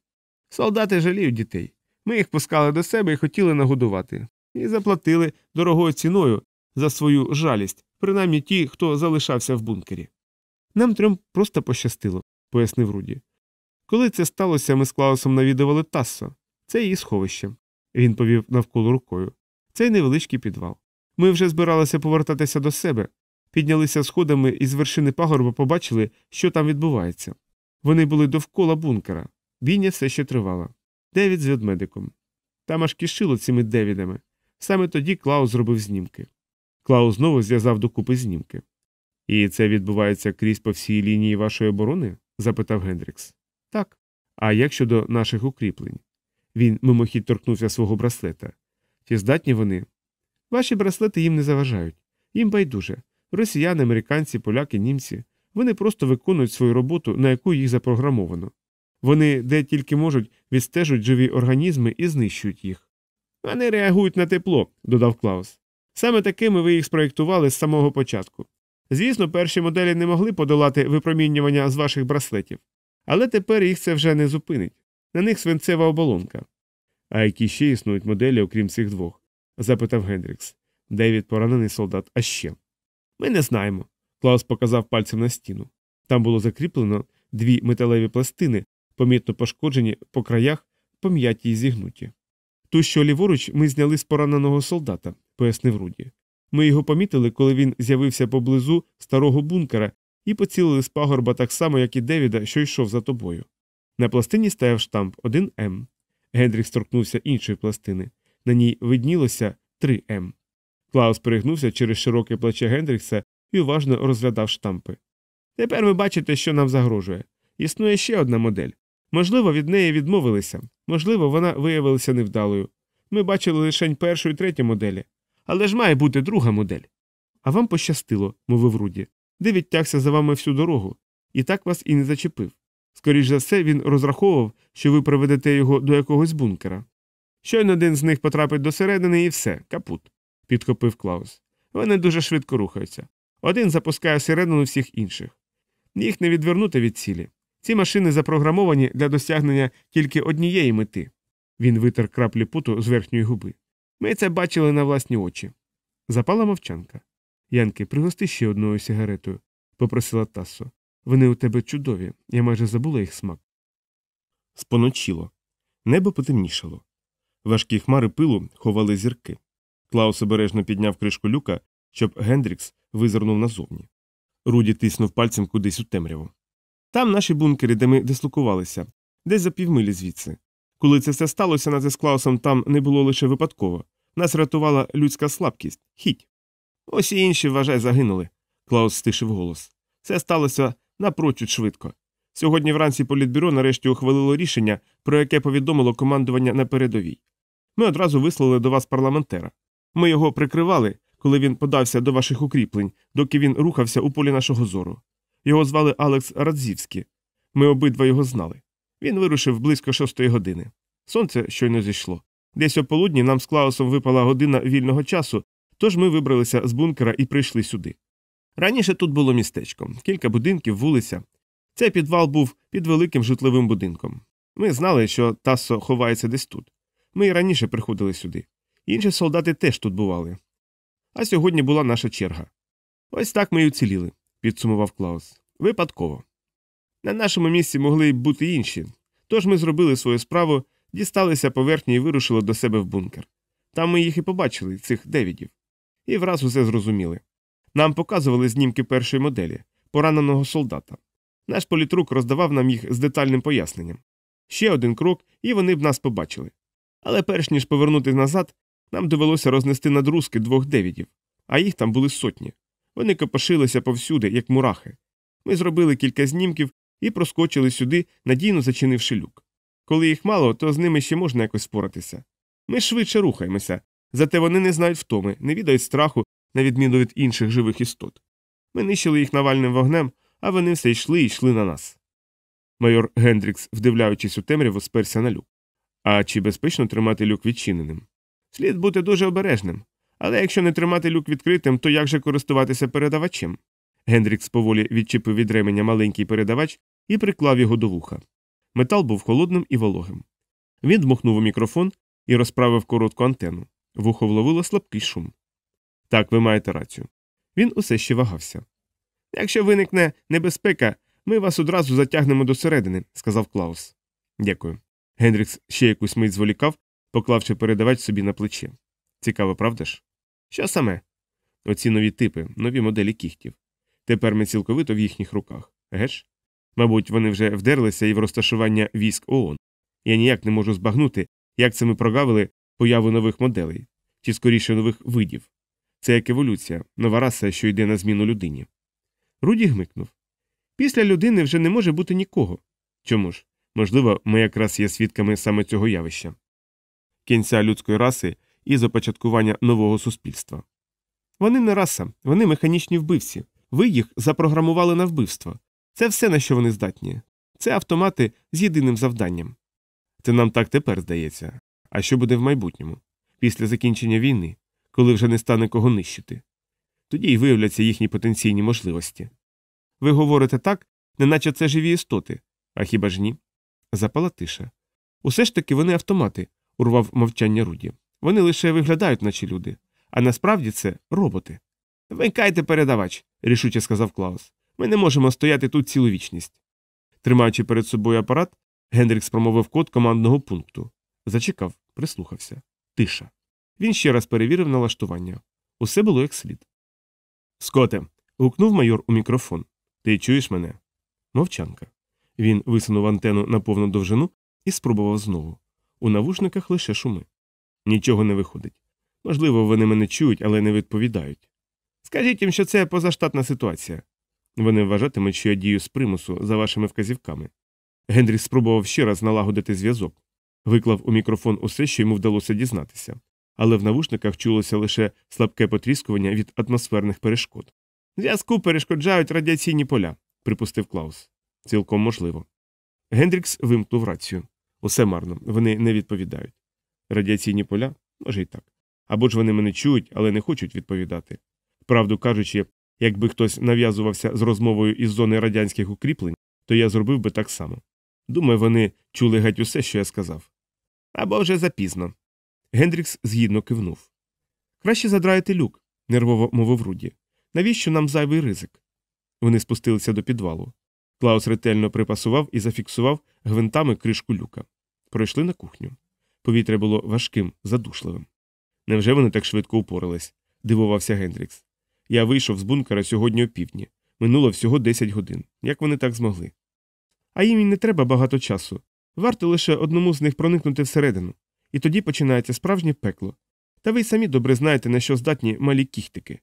Солдати жаліють дітей. Ми їх пускали до себе і хотіли нагодувати, і заплатили дорогою ціною за свою жалість, принаймні ті, хто залишався в бункері. Нам трьом просто пощастило, пояснив Руді. Коли це сталося, ми з Клаусом навідували Тассо. Це її сховище. Він повів навколо рукою. Цей невеличкий підвал. Ми вже збиралися повертатися до себе, піднялися сходами і з вершини пагорба побачили, що там відбувається. Вони були довкола бункера. Бійня все ще тривала. Девід з ведмедиком. Там аж кишило цими Девідами. Саме тоді Клаус зробив знімки. Клаус знову зв'язав докупи знімки. І це відбувається крізь по всій лінії вашої оборони? запитав Гендрікс. Так. А як щодо наших укріплень? Він мимохідь торкнувся свого браслета. Чи здатні вони? Ваші браслети їм не заважають. Їм байдуже. Росіяни, американці, поляки, німці. Вони просто виконують свою роботу, на яку їх запрограмовано. Вони де тільки можуть відстежують живі організми і знищують їх. Вони реагують на тепло, додав Клаус. Саме такими ви їх спроєктували з самого початку. Звісно, перші моделі не могли подолати випромінювання з ваших браслетів, але тепер їх це вже не зупинить. На них свинцева оболонка. А які ще існують моделі, окрім цих двох? запитав Гендрікс. Девід поранений солдат, а ще. Ми не знаємо. Клаус показав пальцем на стіну. Там було закріплено дві металеві пластини, помітно пошкоджені по краях, пом'яті й зігнуті. Ту, що ліворуч, ми зняли з пораненого солдата, пояснив Руді. Ми його помітили, коли він з'явився поблизу старого бункера і поцілили з пагорба так само, як і Девіда, що йшов за тобою. На пластині стояв штамп 1М. Гендрік сторкнувся іншої пластини. На ній виднілося 3М. Клаус перегнувся через широке плече Гендрікса і уважно розглядав штампи. Тепер ви бачите, що нам загрожує. Існує ще одна модель. Можливо, від неї відмовилися, можливо, вона виявилася невдалою. Ми бачили лише першу і третю моделі. Але ж має бути друга модель. А вам пощастило, мовив Руді. Де відтягся за вами всю дорогу, і так вас і не зачепив. Скоріше за все, він розраховував, що ви приведете його до якогось бункера. Щойно один з них потрапить до середини і все, капут, підхопив Клаус. Вони дуже швидко рухаються. Один запускає всередину всіх інших. Їх не відвернути від цілі. Ці машини запрограмовані для досягнення тільки однієї мети. Він витер краплі путу з верхньої губи. Ми це бачили на власні очі. Запала мовчанка. Янки, пригости ще одною сигаретою, попросила Тассо. Вони у тебе чудові, я майже забула їх смак. Споночило. Небо потемнішало. Важкі хмари пилу ховали зірки. Клаус обережно підняв кришку люка, щоб Гендрікс визирнув назовні. Руді тиснув пальцем кудись у темряву. Там наші бункери, де ми дислокувалися, десь за півмилі звідси. Коли це все сталося, нас із Клаусом там не було лише випадково. Нас рятувала людська слабкість, хіть. Ось і інші, вважай, загинули. Клаус стишив голос. Це сталося напрочуд швидко. Сьогодні вранці політбюро нарешті ухвалило рішення, про яке повідомило командування на передовій. Ми одразу вислали до вас парламентера. Ми його прикривали, коли він подався до ваших укріплень, доки він рухався у полі нашого зору. Його звали Алекс Радзівський. Ми обидва його знали. Він вирушив близько шостої години. Сонце щойно зійшло. Десь о полудні нам з Клаусом випала година вільного часу, тож ми вибралися з бункера і прийшли сюди. Раніше тут було містечко, кілька будинків, вулиця. Цей підвал був під великим житловим будинком. Ми знали, що Тассо ховається десь тут. Ми і раніше приходили сюди. Інші солдати теж тут бували. А сьогодні була наша черга. Ось так ми й уціліли, підсумував Клаус. Випадково. На нашому місці могли й бути інші. Тож ми зробили свою справу, дісталися поверхні і вирушили до себе в бункер. Там ми їх і побачили, цих девідів. І враз усе зрозуміли. Нам показували знімки першої моделі, пораненого солдата. Наш політрук роздавав нам їх з детальним поясненням. Ще один крок, і вони б нас побачили. Але перш ніж повернути назад, нам довелося рознести надрузки двох девідів, а їх там були сотні. Вони копошилися повсюди, як мурахи. Ми зробили кілька знімків і проскочили сюди, надійно зачинивши люк. Коли їх мало, то з ними ще можна якось впоратися. Ми швидше рухаємося, зате вони не знають втоми, не відають страху, на відміну від інших живих істот. Ми нищили їх навальним вогнем, а вони все йшли і йшли на нас. Майор Гендрікс, вдивляючись у темряву, сперся на люк. А чи безпечно тримати люк відчиненим? Слід бути дуже обережним. Але якщо не тримати люк відкритим, то як же користуватися передавачем? Гендрікс поволі відчепив від ременя маленький передавач і приклав його до вуха. Метал був холодним і вологим. Він дмухнув у мікрофон і розправив коротку антенну. Вухо вловило слабкий шум. Так, ви маєте рацію. Він усе ще вагався. Якщо виникне небезпека, ми вас одразу затягнемо до середини, сказав Клаус. Дякую. Генрікс ще якусь мить зволікав, поклавши передавач собі на плече. Цікаво, правда ж? Що саме? Оці нові типи, нові моделі кіхтів. Тепер ми цілковито в їхніх руках. Геш? Мабуть, вони вже вдерлися і в розташування військ ООН. Я ніяк не можу збагнути, як це ми прогавили появу нових моделей, чи скоріше нових видів. Це як еволюція, нова раса, що йде на зміну людині. Руді гмикнув. Після людини вже не може бути нікого. Чому ж? Можливо, ми якраз є свідками саме цього явища кінця людської раси і започаткування нового суспільства. Вони не раса, вони механічні вбивці. Ви їх запрограмували на вбивство. Це все, на що вони здатні. Це автомати з єдиним завданням. Це нам так тепер здається. А що буде в майбутньому, після закінчення війни, коли вже не стане кого нищити? Тоді й виявляться їхні потенційні можливості. Ви говорите так, неначе це живі істоти, а хіба ж ні? Запала тиша. Усе ж таки вони автомати, урвав мовчання Руді. Вони лише виглядають, наче люди, а насправді це роботи. Вмикайте передавач, рішуче сказав Клаус. Ми не можемо стояти тут цілу вічність. Тримаючи перед собою апарат, Гендрікс промовив код командного пункту. Зачекав, прислухався. Тиша. Він ще раз перевірив налаштування. Усе було як слід. Скоте. гукнув майор у мікрофон. Ти чуєш мене? Мовчанка. Він висунув антенну на повну довжину і спробував знову. У навушниках лише шуми. Нічого не виходить. Можливо, вони мене чують, але не відповідають. Скажіть їм, що це позаштатна ситуація. Вони вважатимуть, що я дію з примусу за вашими вказівками. Генрі спробував ще раз налагодити зв'язок, виклав у мікрофон усе, що йому вдалося дізнатися, але в навушниках чулося лише слабке потріскування від атмосферних перешкод. Зв'язку перешкоджають радіаційні поля, припустив Клаус. Цілком можливо. Гендрікс вимкнув рацію. Усе марно, вони не відповідають. Радіаційні поля? Може й так. Або ж вони мене чують, але не хочуть відповідати. Правду кажучи, якби хтось нав'язувався з розмовою із зони радянських укріплень, то я зробив би так само. Думаю, вони чули геть усе, що я сказав. Або вже запізно. Гендрікс згідно кивнув. Краще задраїти люк, нервово мовив Руді. Навіщо нам зайвий ризик? Вони спустилися до підвалу. Клаус ретельно припасував і зафіксував гвинтами кришку люка. Пройшли на кухню. Повітря було важким, задушливим. Невже вони так швидко упорались? дивувався Гендрікс. Я вийшов з бункера сьогодні опівдні. Минуло всього 10 годин. Як вони так змогли? А їм і не треба багато часу. Варто лише одному з них проникнути всередину, і тоді починається справжнє пекло. Та ви й самі добре знаєте, на що здатні малі кіхтики.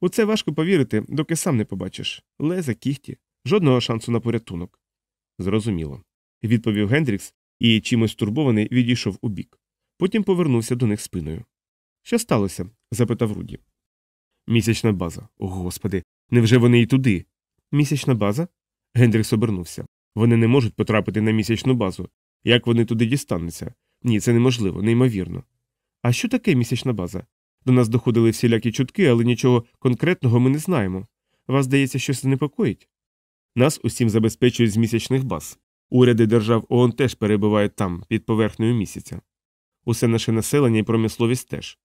У це важко повірити, доки сам не побачиш леза, кіхті, жодного шансу на порятунок. Зрозуміло, відповів Гендрікс і чимось турбований відійшов у бік. Потім повернувся до них спиною. Що сталося? запитав Руді. Місячна база. О, господи, невже вони й туди? Місячна база? Гендрікс обернувся. Вони не можуть потрапити на місячну базу. Як вони туди дістануться? Ні, це неможливо, неймовірно. А що таке місячна база? До нас доходили всілякі чутки, але нічого конкретного ми не знаємо. Вас, здається, щось непокоїть? Нас усім забезпечують з місячних баз. Уряди держав ООН теж перебувають там, під поверхнею місяця. Усе наше населення і промисловість теж.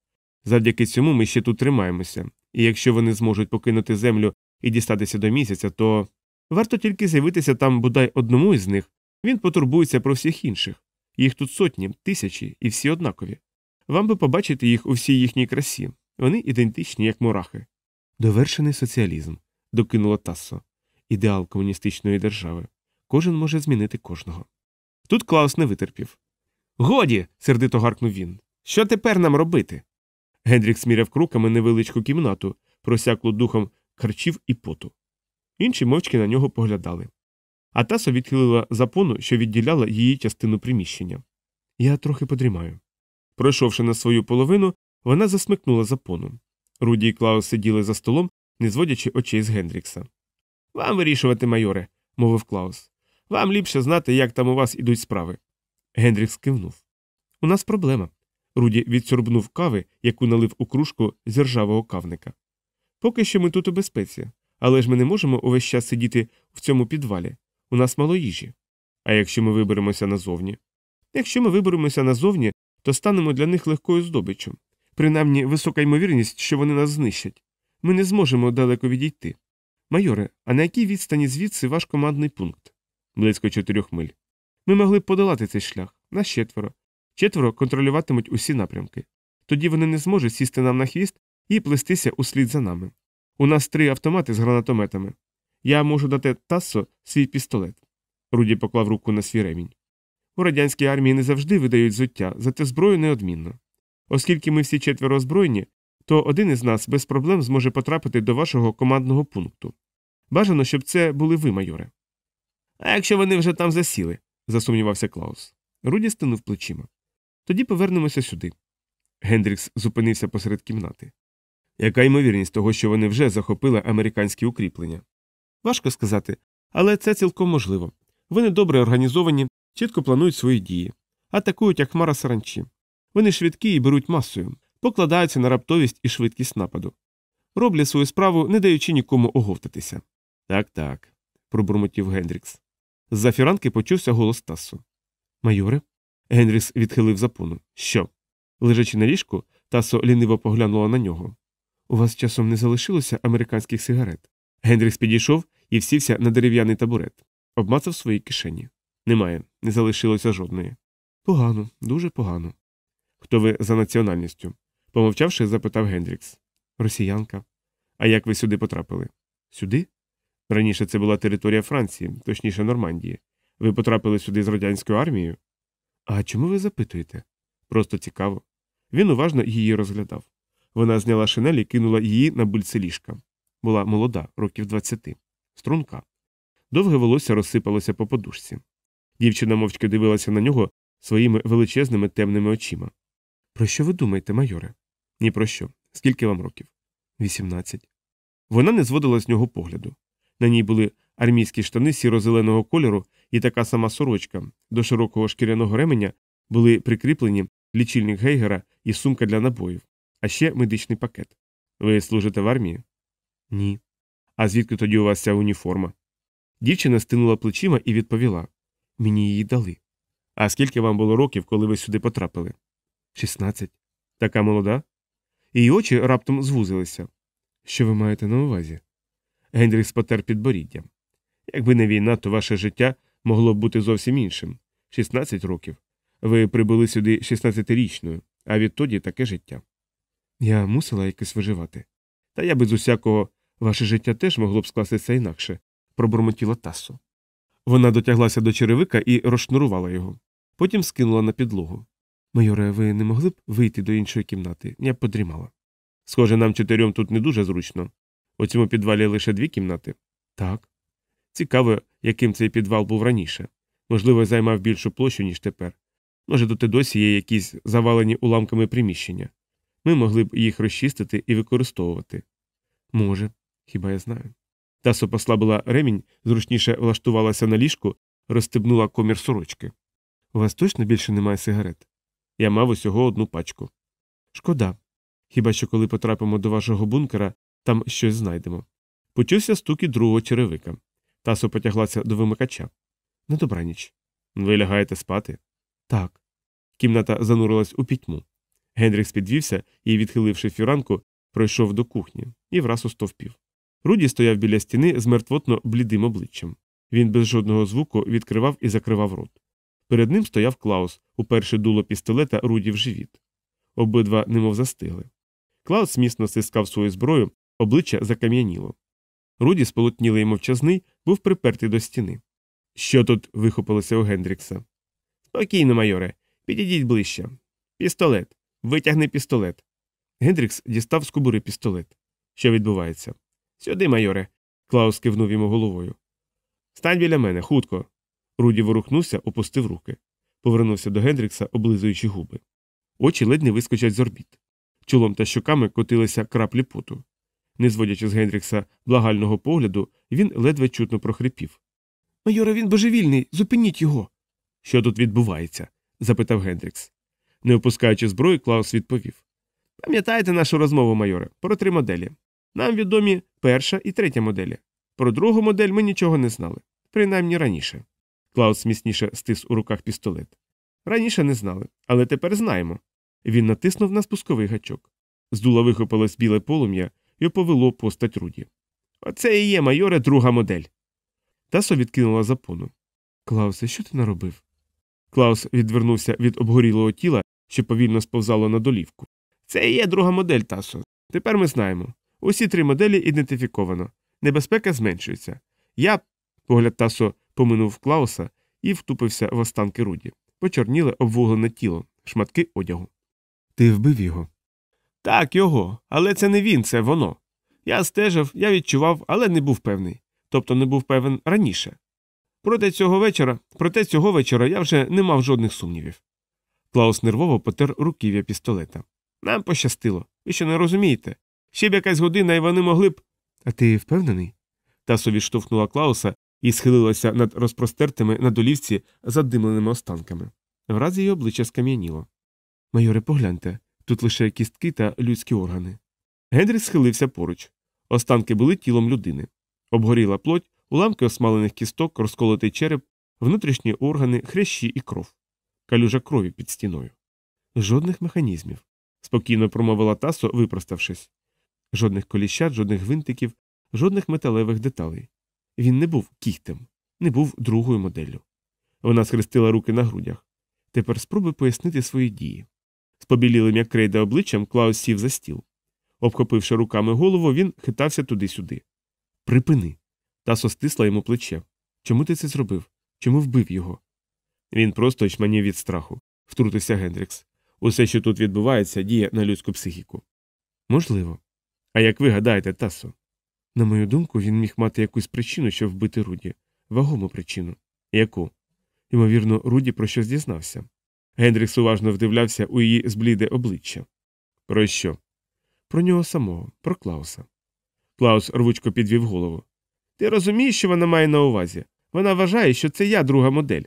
Завдяки цьому ми ще тут тримаємося, і якщо вони зможуть покинути землю і дістатися до місяця, то варто тільки з'явитися там бодай одному із них, він потурбується про всіх інших. Їх тут сотні, тисячі і всі однакові. Вам би побачити їх у всій їхній красі. Вони ідентичні, як мурахи. Довершений соціалізм, докинула Тассо. Ідеал комуністичної держави. Кожен може змінити кожного. Тут Клаус не витерпів. Годі. сердито гаркнув він. Що тепер нам робити? Гендрік сміряв кроками невеличку кімнату, просяклу духом харчів і поту. Інші мовчки на нього поглядали. А Тасо відхилила запону, що відділяла її частину приміщення. Я трохи подрімаю. Пройшовши на свою половину, вона засмикнула запону. Руді і Клаус сиділи за столом, не зводячи очей з Гендрікса. Вам вирішувати, майоре, мовив Клаус. Вам ліпше знати, як там у вас ідуть справи. Гендрікс кивнув. У нас проблема. Руді відсорбнув кави, яку налив у кружку з ржавого кавника. Поки що ми тут у безпеці, але ж ми не можемо увесь час сидіти в цьому підвалі. У нас мало їжі. А якщо ми виберемося назовні? Якщо ми виберемося назовні, то станемо для них легкою здобиччю. Принаймні висока ймовірність, що вони нас знищать. Ми не зможемо далеко відійти. Майоре, а на якій відстані звідси ваш командний пункт? Близько чотирьох миль. Ми могли б подолати цей шлях нас четверо. Четверо контролюватимуть усі напрямки. Тоді вони не зможуть сісти нам на хвіст і плестися услід за нами. У нас три автомати з гранатометами. Я можу дати Тассо свій пістолет. Руді поклав руку на свій ремінь. У радянській армії не завжди видають зуття, зате зброю неодмінно. Оскільки ми всі четверо озброєні, то один із нас без проблем зможе потрапити до вашого командного пункту. Бажано, щоб це були ви, майоре. А якщо вони вже там засіли, засумнівався Клаус. Руді стинув плечима. Тоді повернемося сюди. Гендрікс зупинився посеред кімнати. Яка ймовірність того, що вони вже захопили американські укріплення? Важко сказати, але це цілком можливо. Вони добре організовані, чітко планують свої дії, атакують як хмара саранчі. Вони швидкі і беруть масою, покладаються на раптовість і швидкість нападу. Роблять свою справу, не даючи нікому оговтатися. Так, так, пробурмотів Гендрікс. З за фіранки почувся голос Тассу. Майоре. Генріс відхилив запону. Що? Лежачи на ліжку, Тасо ліниво поглянула на нього. У вас часом не залишилося американських сигарет. Генрікс підійшов і всівся на дерев'яний табурет, обмацав свої кишені. Немає, не залишилося жодної. Погано, дуже погано. Хто ви за національністю? помовчавши, запитав Гендрікс. Росіянка. А як ви сюди потрапили? Сюди? Раніше це була територія Франції, точніше Нормандії. Ви потрапили сюди з радянською армією? А чому ви запитуєте? Просто цікаво. Він уважно її розглядав. Вона зняла шинель і кинула її на бульце ліжка. Була молода, років двадцяти, струнка. Довге волосся розсипалося по подушці. Дівчина мовчки дивилася на нього своїми величезними темними очима. Про що ви думаєте, майоре? Ні про що. Скільки вам років? Вісімнадцять. Вона не зводила з нього погляду. На ній були армійські штани сіро-зеленого кольору і така сама сорочка. До широкого шкіряного ременя були прикріплені лічильник гейгера і сумка для набоїв, а ще медичний пакет. Ви служите в армії? Ні. А звідки тоді у вас ця уніформа? Дівчина стинула плечима і відповіла Мені її дали. А скільки вам було років, коли ви сюди потрапили? Шістнадцять. Така молода? Її очі раптом звузилися. Що ви маєте на увазі? Генріх спотер підборіддя. Якби не війна, то ваше життя могло б бути зовсім іншим. 16 років. Ви прибули сюди 16-річною, а відтоді таке життя. Я мусила якось виживати. Та я без усякого ваше життя теж могло б скластися інакше, пробурмотіла Тассо. Вона дотяглася до черевика і розшнурувала його. Потім скинула на підлогу. Майоре, ви не могли б вийти до іншої кімнати? Я б подрімала. Схоже, нам чотирьом тут не дуже зручно. У цьому підвалі лише дві кімнати. Так. Цікаво, яким цей підвал був раніше. Можливо, займав більшу площу, ніж тепер. Може, тут і досі є якісь завалені уламками приміщення. Ми могли б їх розчистити і використовувати. Може, хіба я знаю. Тасо послабила ремінь, зручніше влаштувалася на ліжку, розстебнула комір сорочки. У вас точно більше немає сигарет? Я мав усього одну пачку. Шкода. Хіба що коли потрапимо до вашого бункера, там щось знайдемо. Почувся стуки другого черевика. Тасо потяглася до вимикача. На добраніч. Ви лягаєте спати? Так. Кімната занурилась у пітьму. Генріх підвівся і, відхиливши фіранку, пройшов до кухні і враз устовпів. Руді стояв біля стіни з мертвотно блідим обличчям. Він без жодного звуку відкривав і закривав рот. Перед ним стояв Клаус, уперше дуло пістолета Руді в живіт. Обидва немов застигли. Клаус міцно стискав свою зброю, обличчя закам'яніло. Руді, сполотнілий і мовчазний, був припертий до стіни. Що тут? вихопилося у Гендрікса. Спокійно, майоре, підійдіть ближче. Пістолет. Витягни пістолет. Гендрікс дістав з кобури пістолет. Що відбувається? Сюди, майоре. Клаус кивнув йому головою. Стань біля мене, хутко. Руді ворухнувся, опустив руки. Повернувся до Гендрікса, облизуючи губи. Очі ледь не вискочать з орбіт. Чолом та щоками котилися краплі поту. Не зводячи з Гендрікса благального погляду, він ледве чутно прохрипів. Майоре, він божевільний, зупиніть його. Що тут відбувається? запитав Гендрікс. Не опускаючи зброї, Клаус відповів. Пам'ятаєте нашу розмову, майоре, про три моделі. Нам відомі перша і третя моделі. Про другу модель ми нічого не знали, принаймні раніше. Клаус міцніше стис у руках пістолет. Раніше не знали, але тепер знаємо. Він натиснув на спусковий гачок. З дула вихопилось біле полум'я і оповело постать Руді. Оце і є, майоре, друга модель. Тасо відкинула запону. Клаусе, що ти наробив? Клаус відвернувся від обгорілого тіла, що повільно сповзало на долівку. Це і є друга модель, Тасо. Тепер ми знаємо. Усі три моделі ідентифіковано. Небезпека зменшується. Я, погляд Тасо поминув Клауса і втупився в останки Руді. Почорніле обвуглене тіло, шматки одягу. Ти вбив його? Так, його. Але це не він, це воно. Я стежив, я відчував, але не був певний. Тобто не був певен раніше. Проте цього вечора, проте цього вечора я вже не мав жодних сумнівів. Клаус нервово потер руків'я пістолета. Нам пощастило. Ви що не розумієте? Ще б якась година, і вони могли б. А ти впевнений? Тасо відштовхнула Клауса і схилилася над розпростертими на долівці задимленими останками. Враз її обличчя скам'яніло. Майоре, погляньте тут лише кістки та людські органи. Генрі схилився поруч. Останки були тілом людини. Обгоріла плоть, уламки осмалених кісток, розколотий череп, внутрішні органи, хрящі і кров. Калюжа крові під стіною. Жодних механізмів. спокійно промовила тасо, випроставшись. Жодних коліщат, жодних гвинтиків, жодних металевих деталей. Він не був кіхтем, не був другою моделлю. Вона схрестила руки на грудях. Тепер спробуй пояснити свої дії. З побілілим як крейда обличчям Клаус сів за стіл. Обхопивши руками голову, він хитався туди-сюди. Припини. Тасо стисла йому плече. Чому ти це зробив? Чому вбив його? Він просто очманів від страху, втрутився Гендрікс. Усе, що тут відбувається, діє на людську психіку. Можливо. А як ви гадаєте, Тасо? На мою думку, він міг мати якусь причину, щоб вбити Руді, вагому причину. Яку? Ймовірно, Руді про щось дізнався. Гендрікс уважно вдивлявся у її збліде обличчя. Про що? Про нього самого, про Клауса. Клаус рвучко підвів голову. Ти розумієш, що вона має на увазі? Вона вважає, що це я друга модель.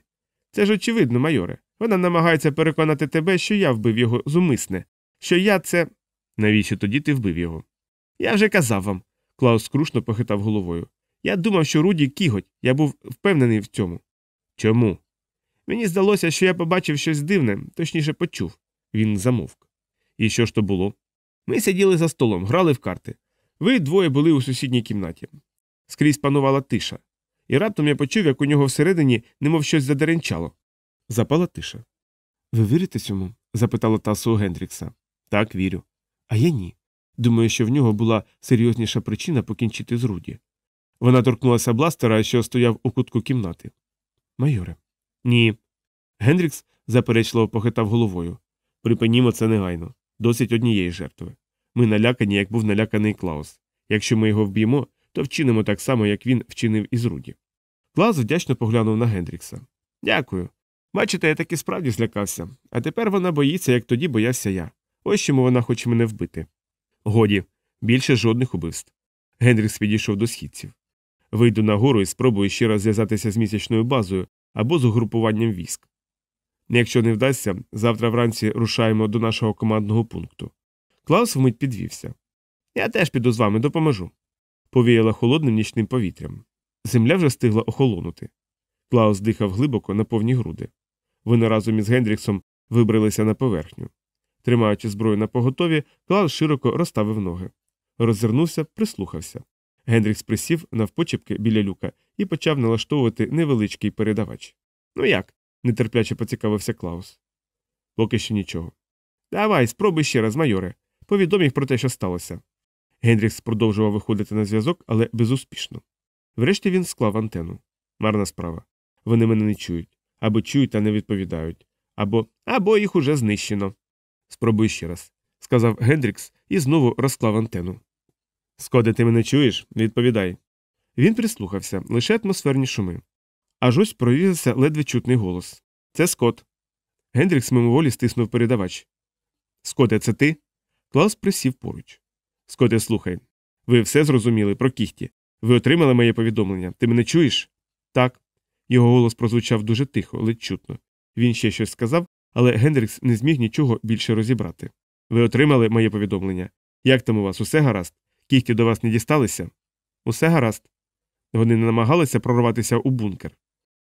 Це ж очевидно, майоре. Вона намагається переконати тебе, що я вбив його зумисне, що я це. Навіщо тоді ти вбив його? Я вже казав вам. Клаус скрушно похитав головою. Я думав, що Руді кіготь, я був впевнений в цьому. Чому? Мені здалося, що я побачив щось дивне, точніше почув. Він замовк. І що ж то було? Ми сиділи за столом, грали в карти. Ви двоє були у сусідній кімнаті. Скрізь панувала тиша. І раптом я почув, як у нього всередині немов щось задеренчало. Запала тиша. Ви вірите цьому? запитала Тасу Гендрікса. Так, вірю. А я ні. Думаю, що в нього була серйозніша причина покінчити з Руді. Вона торкнулася бластера, що стояв у кутку кімнати. Майоре. Ні. Гендрікс заперечливо похитав головою. Припинімо це негайно. Досить однієї жертви. Ми налякані, як був наляканий Клаус. Якщо ми його вб'ємо, то вчинимо так само, як він вчинив із Руді. Клаус вдячно поглянув на Гендрікса. Дякую. Бачите, я таки справді злякався, а тепер вона боїться, як тоді боявся я. Ось чому вона хоче мене вбити. Годі, більше жодних убивств. Генрікс підійшов до східців. Вийду нагору і спробую ще раз зв'язатися з місячною базою або з угрупуванням військ. Якщо не вдасться, завтра вранці рушаємо до нашого командного пункту. Клаус вмить підвівся. Я теж піду з вами допоможу. Повіяла холодним нічним повітрям. Земля вже стигла охолонути. Клаус дихав глибоко на повні груди. Вони разом із Гендріксом вибралися на поверхню. Тримаючи зброю на поготові, Клаус широко розставив ноги. Роззирнувся, прислухався. Гендрікс присів навпочепки біля люка і почав налаштовувати невеличкий передавач. Ну як? нетерпляче поцікавився Клаус. Поки що нічого. Давай, спробуй ще раз, майоре. Повідом їх про те, що сталося. Гендрікс продовжував виходити на зв'язок, але безуспішно. Врешті він склав антенну. Марна справа. Вони мене не чують. Або чують та не відповідають, або або їх уже знищено. Спробуй ще раз, сказав Гендрікс і знову розклав антену. Скоде, ти мене чуєш? Відповідай. Він прислухався, лише атмосферні шуми. Аж ось прорізався ледве чутний голос. Це Скот. Гендрікс мимоволі стиснув передавач. Скоте, це ти? Клаус присів поруч. Скоте, слухай. Ви все зрозуміли про кіхті. Ви отримали моє повідомлення. Ти мене чуєш? Так. Його голос прозвучав дуже тихо, ледь чутно. Він ще щось сказав, але Гендрікс не зміг нічого більше розібрати. Ви отримали моє повідомлення. Як там у вас усе гаразд? Кіхті до вас не дісталися? Усе гаразд. Вони не намагалися прорватися у бункер.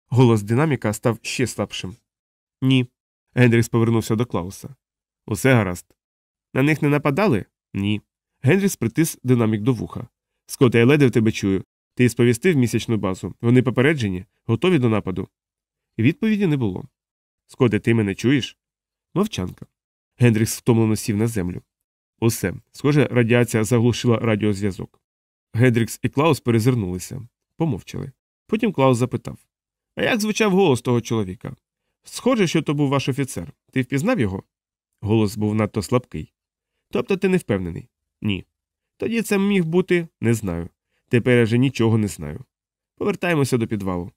Голос динаміка став ще слабшим. Ні. Гендрікс повернувся до Клауса. Усе гаразд. На них не нападали? Ні. Генріс притис динамік до вуха. Скоте, я ледве тебе чую. Ти сповістив місячну базу. Вони попереджені, готові до нападу. Відповіді не було. Скоте, ти мене чуєш? Мовчанка. Гендрікс втомлено сів на землю. Усе. Схоже, радіація заглушила радіозв'язок. Гендрікс і Клаус перезирнулися, помовчали. Потім Клаус запитав А як звучав голос того чоловіка? Схоже, що то був ваш офіцер. Ти впізнав його? Голос був надто слабкий. Тобто ти не впевнений? Ні. Тоді це міг бути, не знаю. Тепер я вже нічого не знаю. Повертаємося до підвалу.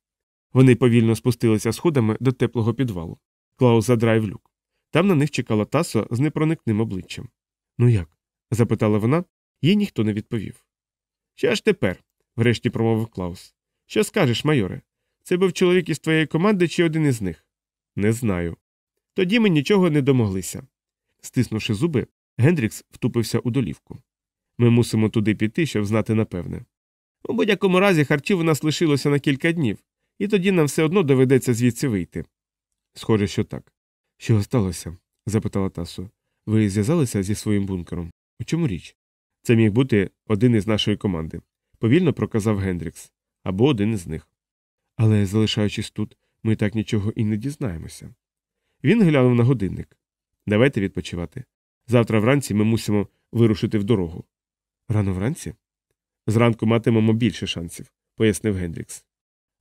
Вони повільно спустилися сходами до теплого підвалу. Клаус задрайв люк. Там на них чекала тасо з непроникним обличчям. Ну як? запитала вона, їй ніхто не відповів. Що ж тепер? врешті промовив Клаус. Що скажеш, майоре? Це був чоловік із твоєї команди чи один із них? Не знаю. Тоді ми нічого не домоглися. Стиснувши зуби, Гендрікс втупився у долівку. Ми мусимо туди піти, щоб знати напевне. У будь-якому разі харчів у нас лишилося на кілька днів, і тоді нам все одно доведеться звідси вийти. Схоже, що так. Що сталося? запитала Тасо. Ви зв'язалися зі своїм бункером? У чому річ? Це міг бути один із нашої команди, повільно проказав Гендрікс, або один із них. Але, залишаючись тут, ми так нічого і не дізнаємося. Він глянув на годинник. Давайте відпочивати. Завтра вранці ми мусимо вирушити в дорогу. Рано вранці? Зранку матимемо більше шансів, пояснив Гендрікс.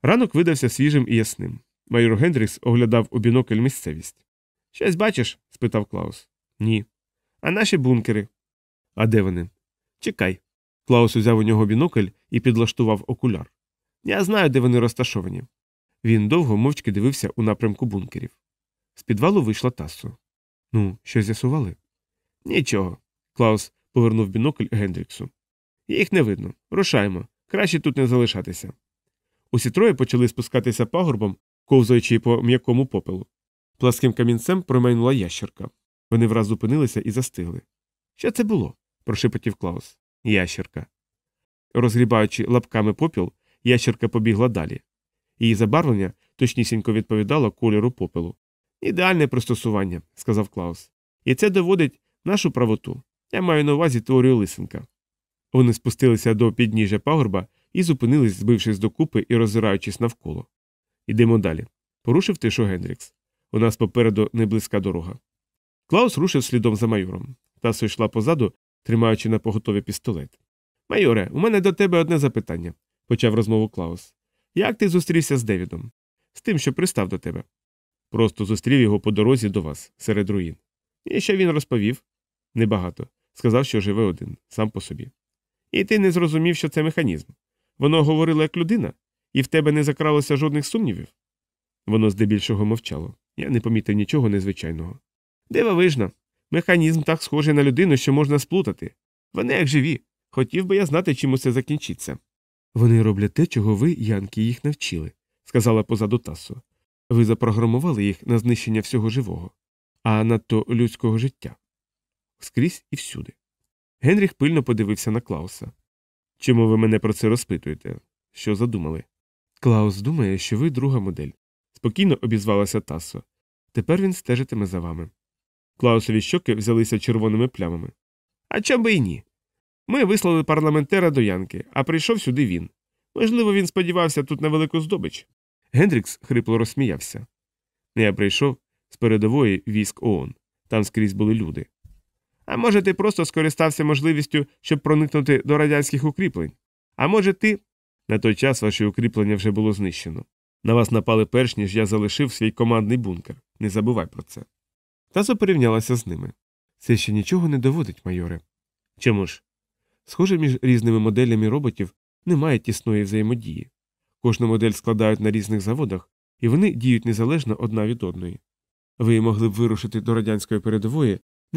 Ранок видався свіжим і ясним. Майор Гендрікс оглядав у бінокль місцевість. Щось бачиш? спитав Клаус. Ні. А наші бункери. А де вони? Чекай. Клаус узяв у нього бінокль і підлаштував окуляр. Я знаю, де вони розташовані. Він довго мовчки дивився у напрямку бункерів. З підвалу вийшла Тассо. Ну, що з'ясували? Нічого. Клаус повернув бінокль Гендріксу. Їх не видно. Рушаємо. Краще тут не залишатися. Усі троє почали спускатися пагорбом, ковзаючи по м'якому попелу. Пласким камінцем промайнула ящерка. Вони враз зупинилися і застигли. Що це було? прошепотів Клаус. Ящерка. Розгрібаючи лапками попіл, ящерка побігла далі. Її забарвлення точнісінько відповідало кольору попелу. Ідеальне пристосування, сказав Клаус. І це доводить нашу правоту. Я маю на увазі теорію лисенка. Вони спустилися до підніжжя пагорба і зупинились, збившись докупи і роззираючись навколо. Ідемо далі. Порушив тишу Гендрікс. У нас попереду неблизька дорога. Клаус рушив слідом за майором. Тасо йшла позаду, тримаючи на поготові пістолет. Майоре, у мене до тебе одне запитання, почав розмову Клаус. Як ти зустрівся з Девідом? З тим, що пристав до тебе. Просто зустрів його по дорозі до вас, серед руїн. І що він розповів? Небагато. Сказав, що живе один, сам по собі. І ти не зрозумів, що це механізм. Воно говорило як людина, і в тебе не закралося жодних сумнівів. Воно здебільшого мовчало. Я не помітив нічого незвичайного. Дивовижно. Механізм так схожий на людину, що можна сплутати. Вони як живі. Хотів би я знати, чим усе закінчиться. Вони роблять те, чого ви, Янки, їх навчили, сказала позаду Тасо. Ви запрограмували їх на знищення всього живого, а надто людського життя. Скрізь і всюди. Генріх пильно подивився на Клауса. Чому ви мене про це розпитуєте? Що задумали? Клаус думає, що ви друга модель. Спокійно обізвалася Тасо. Тепер він стежитиме за вами. Клаусові щоки взялися червоними плямами. А чом би і ні? Ми вислали парламентера до Янки, а прийшов сюди він. Можливо, він сподівався тут на велику здобич. Гендрікс хрипло розсміявся. Я прийшов з передової військ ООН. Там скрізь були люди. А може, ти просто скористався можливістю, щоб проникнути до радянських укріплень. А може, ти. На той час ваше укріплення вже було знищено. На вас напали перш ніж я залишив свій командний бункер. Не забувай про це. Та запорівнялася з ними. Це ще нічого не доводить, майоре. Чому ж? Схоже, між різними моделями роботів немає тісної взаємодії. Кожну модель складають на різних заводах, і вони діють незалежно одна від одної. Ви могли б вирушити до радянської передової